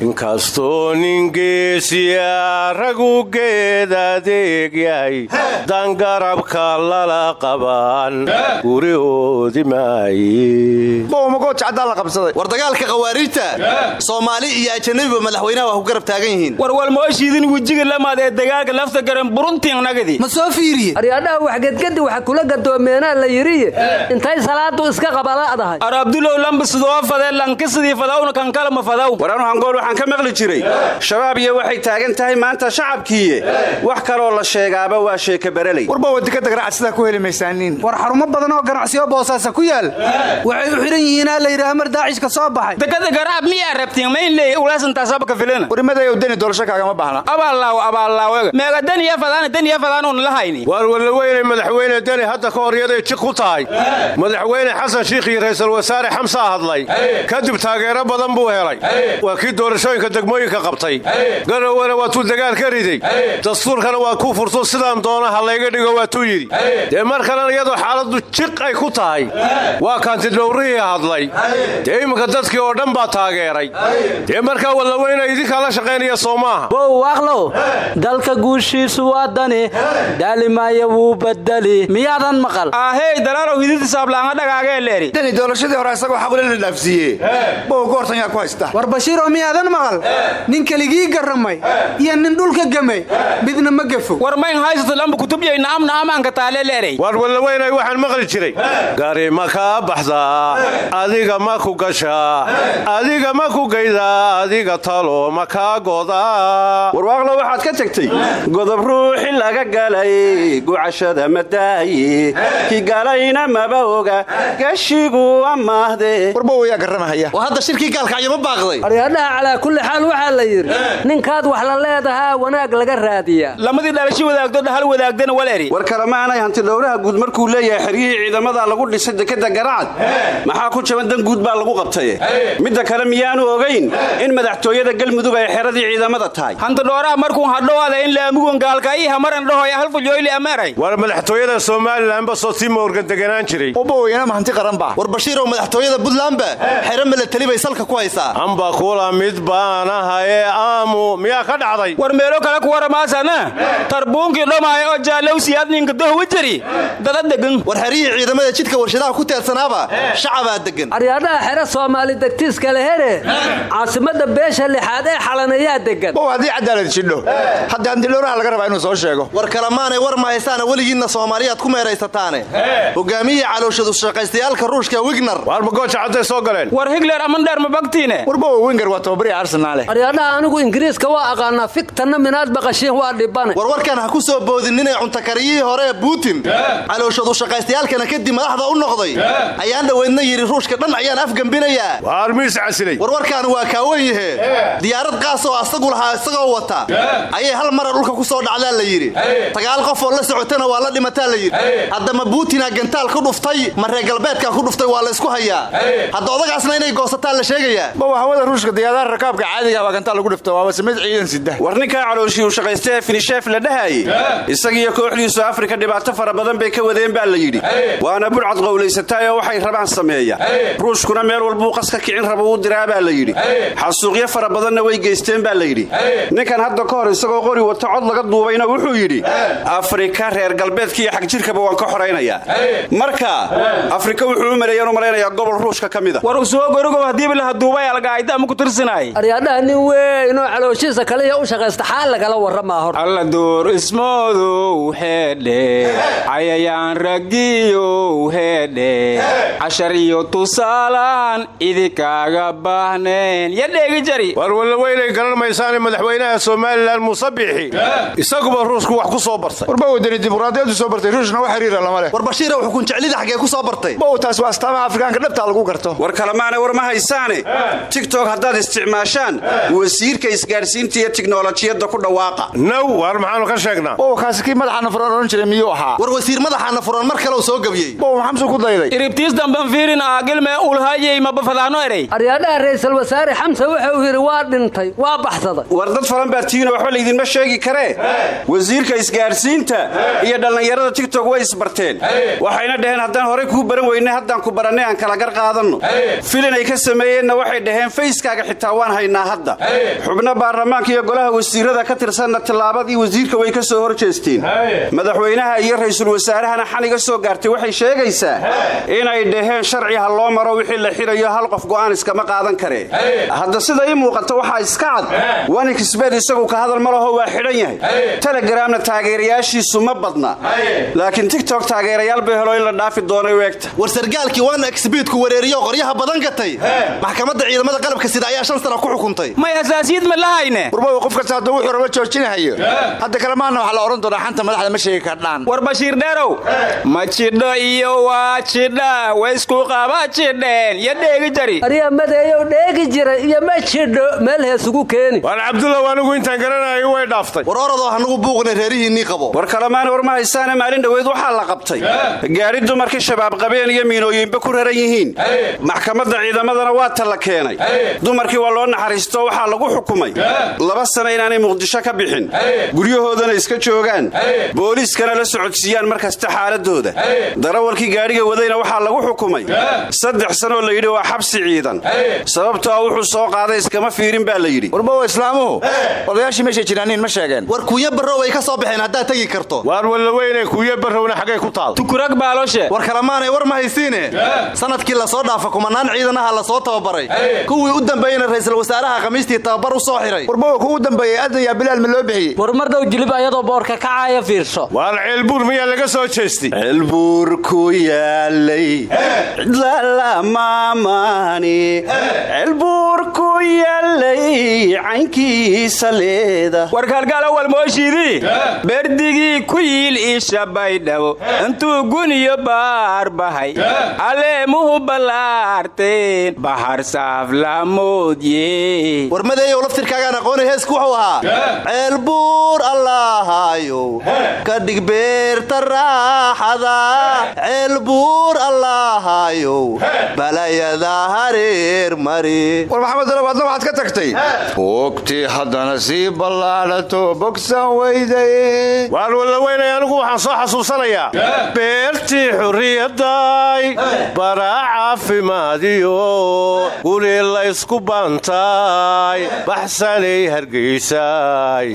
inkastoo nin geesiya ragu geed adeeg yahay dangarabka lala qabaan guri oodi maaye war dagaalka khawaariijta soomaali iyo ajanabiba madaxweynaha waa ku garab taagan yihiin. War walmooshiidin wejiga lamaad ee dagaalka lafta garan buruntiinnagadi ma soo fiiriye? Aryadhaha waxgedgedi waxa kula gadoomeenaa la yidhiye. Intay salaadu iska qabala'dahay. Ar abdulow lambisidoo fadee lankisidii fadawna kankalama fadaw waxaan ka maqli jiray. Shabaab iyo waxay taagan tahay maanta shacabkiiye. Wax kaloo la sheegaaba waa sheeka bereley warba wadikada ganacsidaa ku heli maysaaniin. War xarumo badan oo ganacsiyo boosaasa ku yaal. Waxay u xidhan yihiinaa la yidhaha mar daacishka soo baxay. Dekada garaab miyaa rabtiin maynley ulaasantaasabaka filina warimaday deni doorasho kaagama baahna. Abaallaaw abaallaawaga meega daniya fadaana daniya fadaanuun la hayni. Waar walaweyne madaxweyne deni hadda ka hor yaday jiq ku tahay. Madaxweyne xasan shiikh iyo wasaare xamsaa hadlay. Kadib taageero badan buu helay. Waa kii doorashooyinka degmooyinka qabtay. Garowana waatuu dagaal ka riday. Dastuurkana waa kuu furto sidaan doona ha layga dhigo waatuu yidhi. Dee mar kalena iyadoo xaaladdu jiq ay ku tahay waa kaantidhowrihii hadlay. Dee iminka dadkii oo dhan baa taageeray. Dee markaa wadlaweyna idinkaa la shaqaynaya soo maaha. Wow dalka guushiisu waa dani. Daalimaaya wuu badeli miyaadan maqal? Ahey dalaalow hidintisaablaanga dhagaagee leeri. Dani doorashadii hore isagoo xaqule la dhaafsiiye bow goortan yaa ku haysta. War bashiiroo miyaadan maqal nin keligii garramay iyo nin dhulka gamay. Midna ma gefo. War mayn haysato lamba kutubyayna amna amaanka taale leeray. Waar wadlaweynay waxaan maqli jiray. Gari ma kaa baxdaa adiga ma ku gashaa adiga ma ku geydaa adiga talo ma kaa godaa warwaaqlo waxaad ka tagtay godob ruuxi laga galay gucashada madaaye ki galayna maba oga gashigu amaahde. Warbow yaa garramahaya. Oo hadda shirkii gaalkacyo ma baaqday calaa kulli xaal waxaa la yidhi ninkaad wax la leedahaa wanaag laga raadiyaa. Lamadii dhalashi wadaagdo dhahal wadaagdana waleri war kalemaanay hantidhowraha guud markuu leeyahay xeryihii ciidamada lagu dhisay dekeda garacad maxaa ku jaban dan guud baa lagu qabtaye? Midda kale miyaanu ogayn in madaxtooyada galmudug ay xeradii ciidamada tahay. Hantidhooraha markuu hadhowaada in laamugon gaalkaiyo hamaran dhahoy halfujoyli ameeray war madaxtooyada somalilanba soo sii mawrgan deganaan jiray. Uboweyna mahanti qaranba war bashiirow madaxtooyada buntlandba xero milateli bay salka ku haysaa baanahaye aamu miyaa ka dhacday? War meelo kale ku waramaasana tarbuunkii dhomaaya oo jaalowsiyaad ninka dohwa jari dada degan war xeryihii ciidamada jidka warshadaha ku teedsanaaba shacabaa degan aryaadhaha xero soomaali degtiiska lehere caasimada beesha lixaad ee xalanayaa degan bow haddii cadaalad jidho. Hadda hantidhowraha laga rabaa inuu soo sheego. War kalemaanay war ma haysaana weligiinna soomaaliyaad ku meeraysataane hogaamiyihii calooshadu shaqaystayaalka ruushka wigner. Waar magooja cadday soo galeen? War higler amandheer ma bagtiine warbow winger waa tababarihi arsenaale aryaadhaha anigu ingiriiska waa aqaanaa fiktanna minaad baqashiin waa dhibane war warkan ha ku soo boodinninay cuntakariyihii hore ee buutin calooshadu shaqaystayaalkana kadib madaxda u noqday. Ayaan dhoweydna yidhi ruushka dhan ayaan afgembinayaa waar miis casilay war warkaan waa kaawan yahe diyaarad qaas oo asagu lahaa isagoo wata. Ayay hal mara dhulka ku soo dhacdaa la yidhi. Sagaal qof oo la socotana waa la dhimataa la yidhi. Haddama buutina gantaal ku dhuftay ma reer galbeedka ku dhuftay waa la ysku hayaa. Hadda odagaasna inay goosataa la sheegayaa rakaabka caadiga baa gantaal lagu dhifta waaba samid ciidan sida war ninkaa calooshii uu shaqaystay ee finisheef la dhahayey isagiiyo kooxdiisu afrika dhibaato fara badan bay ka wadeen baa la yidhi. Waana burcad qowlaysataay oo waxay rabaan sameeya. Ruushkuna meel walbuu qas ka kicin raba uu diraa baa la yidhi. Xasuuqyo fara badanna way geysteen baa la yidhi. Ninkan hadda ka hor isagoo qori wata cod laga duubayna wuxuu yidhi afrika reer galbeedka iyo xagjirkaba waan ka xoraynayaa marka afrika wuxuu u maleeyaan u malaynayaa gobol ruushka ka mida war u soo gorigow haddiiba la haduubay algaayda ama ku tirsanaay aryaadhaha nin weyn oo calooshiisa kaliya u shaqaysta xaal lagala warramaa hor. Alla door ismoodow heedhe cayayaan ragiyow heedhe cashar iyo tusaalaan idinkaaga dheegi jari. Waar wallaweynay garan maysaane madaxweynaha somalilan muuse biixi isaguba ruushku wax ku soo bartay. Warba wadani dimuqraadiyadu soo bartay ruushna wax xiriira lama leh. War bashiira xukun jeclida xaggee ku soo bartay. Bow taas waa astaamaha afrikaanka dhabtaa lagu garto. War kalemaanay war ma haysaane. Tigtok haddaad isticmaashaan wasiirka isgaadhsiinta iyo tiknolojiyadda ku dhawaaqa. Naw waar maxaanu ka sheegnaa? Bow kaasi kii madaxaana furan odhan jiray miyuu ahaa? War wasiir madaxaana furan mar kalew soo gebiyey bow xamsu ku dayday? Iribtiis damban fiirin aagilme ulhayey mabafadaano erey aryaadhaha ra'iisul wasaare xamse wuxuu yidhi waa dhintay waa baxsaday. War dad falan baa tihiinoo waxba laydinma sheegi karee wasiirka isgaadhsiinta iyo dhallinyarada tigtok way isbarteen. Waxayna dhaheen haddaan horey kuu baran weynay haddaan ku barannay aan kala gar qaadanno filin ay ka sameeyeenna waxay dhaheen fayskaaga xitaa waan haynaa hadda. Xubno baarlamaanka iyo golaha wasiirada ka tirsanna tillaabadii wasiirka way ka soo hor jeesteen madaxweynaha iyo ra'iisul wasaarahana xaniga soo gaartay waxay sheegaysaa inay dhaheen sharci ha loo maro wixii la xirayo hal qof go'aan iskama qaadan karee hadda sida ii muuqata waxaa iska cad. Wanikisbeed isagu ka hadal ma laho waa xidhan yahay. Telegramna taageerayaashiisu ma badna. Laakiin tigtok taageerayaal bay helo in la dhaafi doonay weegta war sargaalkii waana exbiidku wareeriyo qoryaha badan gatay maxkamadda ciidamada qalabka sida ayaa sana ku xukuntay. May asaasiyad ma lahayne warbow qof kasta hadduu wuxuu raba joojinahayo hadda kalemaana waxaa la odhan doonaa xanta madaxda ma sheegi kardhaan war bashiir dheerow ma jidho iyo waa jidha waysku qaba jidheen yo dheegi jari. Aryaa madeeyow dheegi jiray iyo ma jidho meel heesugu keeni. Waar cabdullaw anigu intaan garanayo way dhaaftay. War oradoo hanugu buuqnay reerihiinnii qabo. War kalemaana war ma haysaane maalin dhoweyd waxaa la qabtay. Gaari dumarkii shabaab qabeen iyo miinooyinba ku raran yihiin. Maxkamadda ciidamadana waa ta la keenay dumarkii waa loo loo naxariisto waxaa lagu xukumay. Laba sana inaanay muqdisho ka bixin. Guryahoodana iska joogaan. Booliiskana la socodsiiyaan mar kasta xaaladooda darawalkii gaadhiga wadayna waxaa lagu xukumay. Saddex sanoo la yidhi waa xabsi ciidan. Sababtoo ah wuxuu soo qaaday iskama fiirin baa la yidhi. Warbow islaamuhu odayaashii meeshay jiraaniin ma sheegeen. War kuuyo barrow ay ka soo baxeen haddaad tegi karto. Waar wallaweynay kuuyo barrowna xaggay ku taal. Tukurag baaloshe war kalemaanay war ma haysiine. Sanadkii la soo dhaafa kumanaan ciidanaha la soo tababaray. Kuwii u dambeeyeyna ra'iisul wasaaraha khamiistii tababar u soo xiray. Warbow kugu dambeeyey adan yaa bilaal ma loo bixiyey? War mar dhow jilib ayadoo boorka kacaaya fiirso. Waar ceelbuur miyaa laga soo jeestay? Ceelbuur ku yaalay. Cidlalamaamaani ceelbuur ku yaalay caynkiisa leeda. Warkalgala walmooshiidii berdigii ku yiil isha baydhabo intuu guniyo baar bahay. Aleemuhu ballaarteen. Bahar saaflamoodye war madeeyow laftirkaagaan aqoonay heesku wuxuu ahaa ceelbuur allaahayow ka dhig beerta raaxada ceelbuur allaahayow balayada hareer mari. War maxamed dalow adna waxaad ka tagtay? Ogtii haddana sii ballaadhato bogsan weyday. Waar wallaweynay anigu waxaan soo xasuusanayaa. Beertii xurriyadday baraa caafimaadiyo guri laysku baantaay baxsanay hargaysay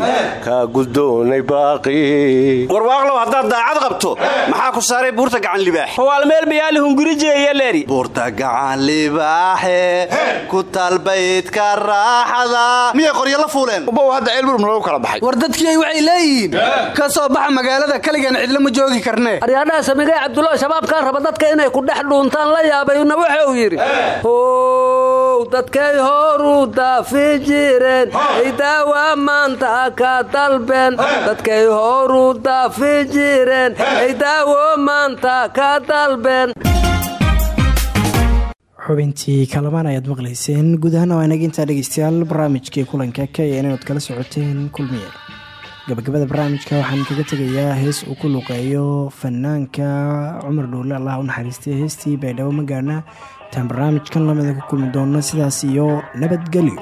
kaa guddoonay baaqi. Warwaaqlow haddaad daacad qabto maxaa ku saaray buurta gacan libaax howaalmeel bayaali hungurijeeya leeri. Buurta gacan libaaxe ku talbaydka raaxada. Miyay qoryo la fuuleen. Ubow hadda ceelbuur ma loogu kala baxay. War dadkii waxay leeyihiin ka soo baxa magaalada kaligan cidlo ma joogi karnee. Aryaadhaha samigay cabdulla shabaabkaa raba dadka inay ku dhex dhuuntaan la yaabayna wuxuu yidhi how dadkay horu daafi jireen idaawa maanta ka dalbeen dadkay horu daafi jireen idaawo maanta ka dalbeen xubintii kalamaan ayaad maqlayseen guud ahaan waa inaga intaa dhegeystayaal barnaamijkii kulanka k inaad kala socoteen kulmiye gabagabada barnaamijka waxaan kaga tegayaa hees uu ku luqeeyo fanaanka cumar dhowle allah u naxariistay heestii baydhabo ma gaarna. Intaan barnaamijkan lamida ku kulmi doonno sidaas iyo nabadgelyo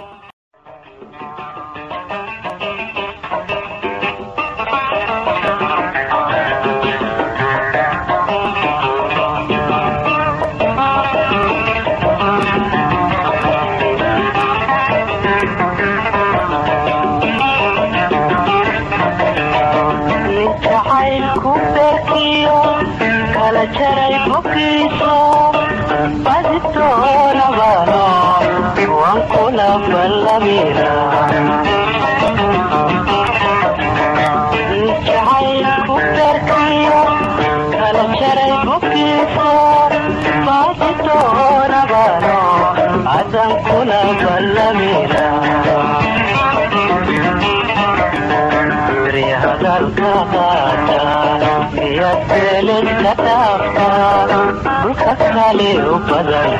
kale u badan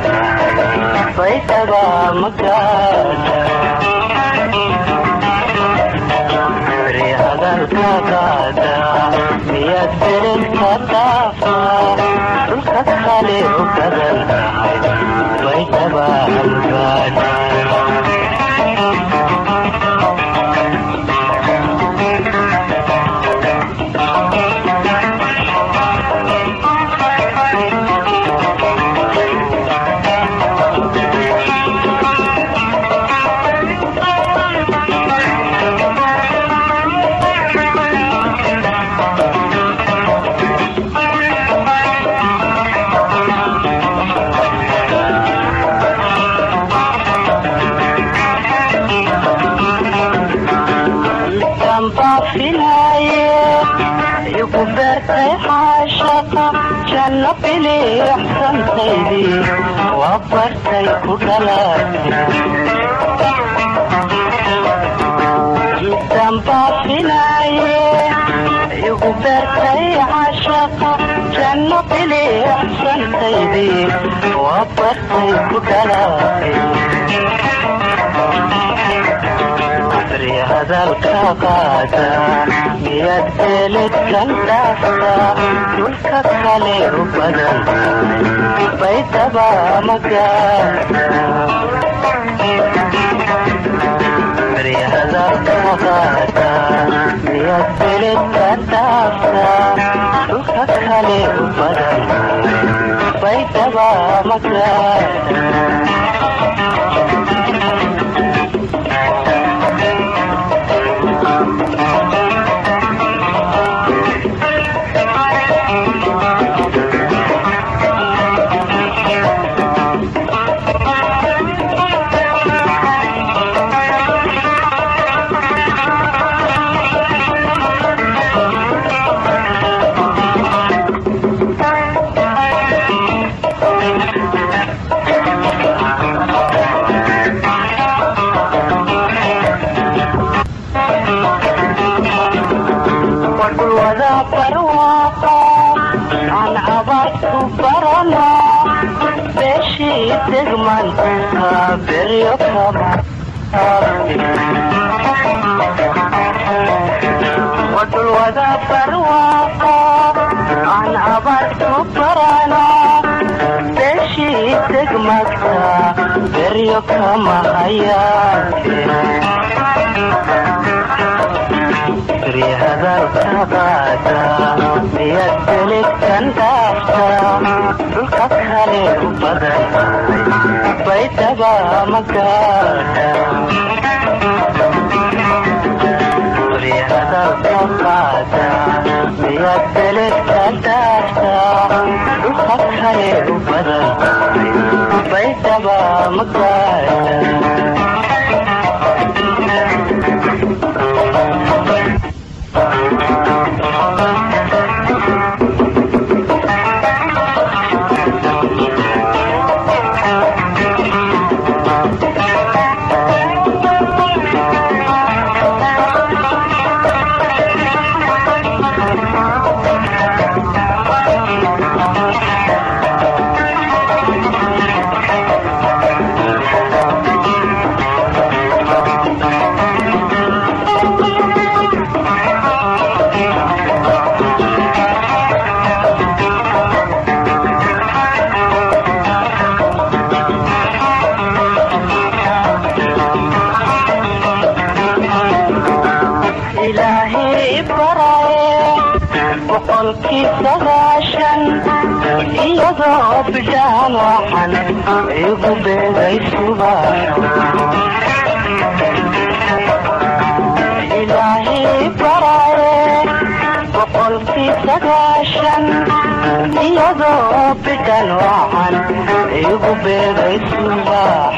baydhaba magaada beri hadalka qaata iyo seelinka dhaafta dhulka kale u badan baydhaba magaada igu biliixsantaydii waa bartay ku dhalatay igu beertay xaashaqa janno biliixsantaydii waa bartay ku dhalatay hadalka qaada miyaad eeledkan dhaafta dhulka kale u badan baydaba magaada qaada miyaad beledka dhaafta dhulka kale u badan baydhaba magaada kama hayaate hadalkadaada miyaad belegkan dhaafta dhulka kale u badan baydhaba magaada baydhaba magaada ilaahay baraye boqolkii sagaashan iyadoo bidhaan waxan igu beegay subax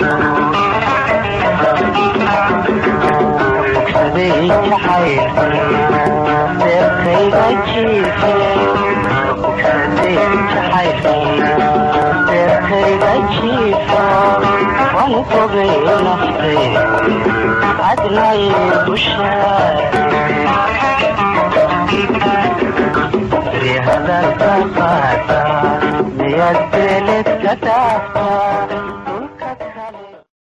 deerkayga jiife deerkayga jiifo wan fogay naftay adnay bushaari hadalka qaata miyaad beeledka dhaafta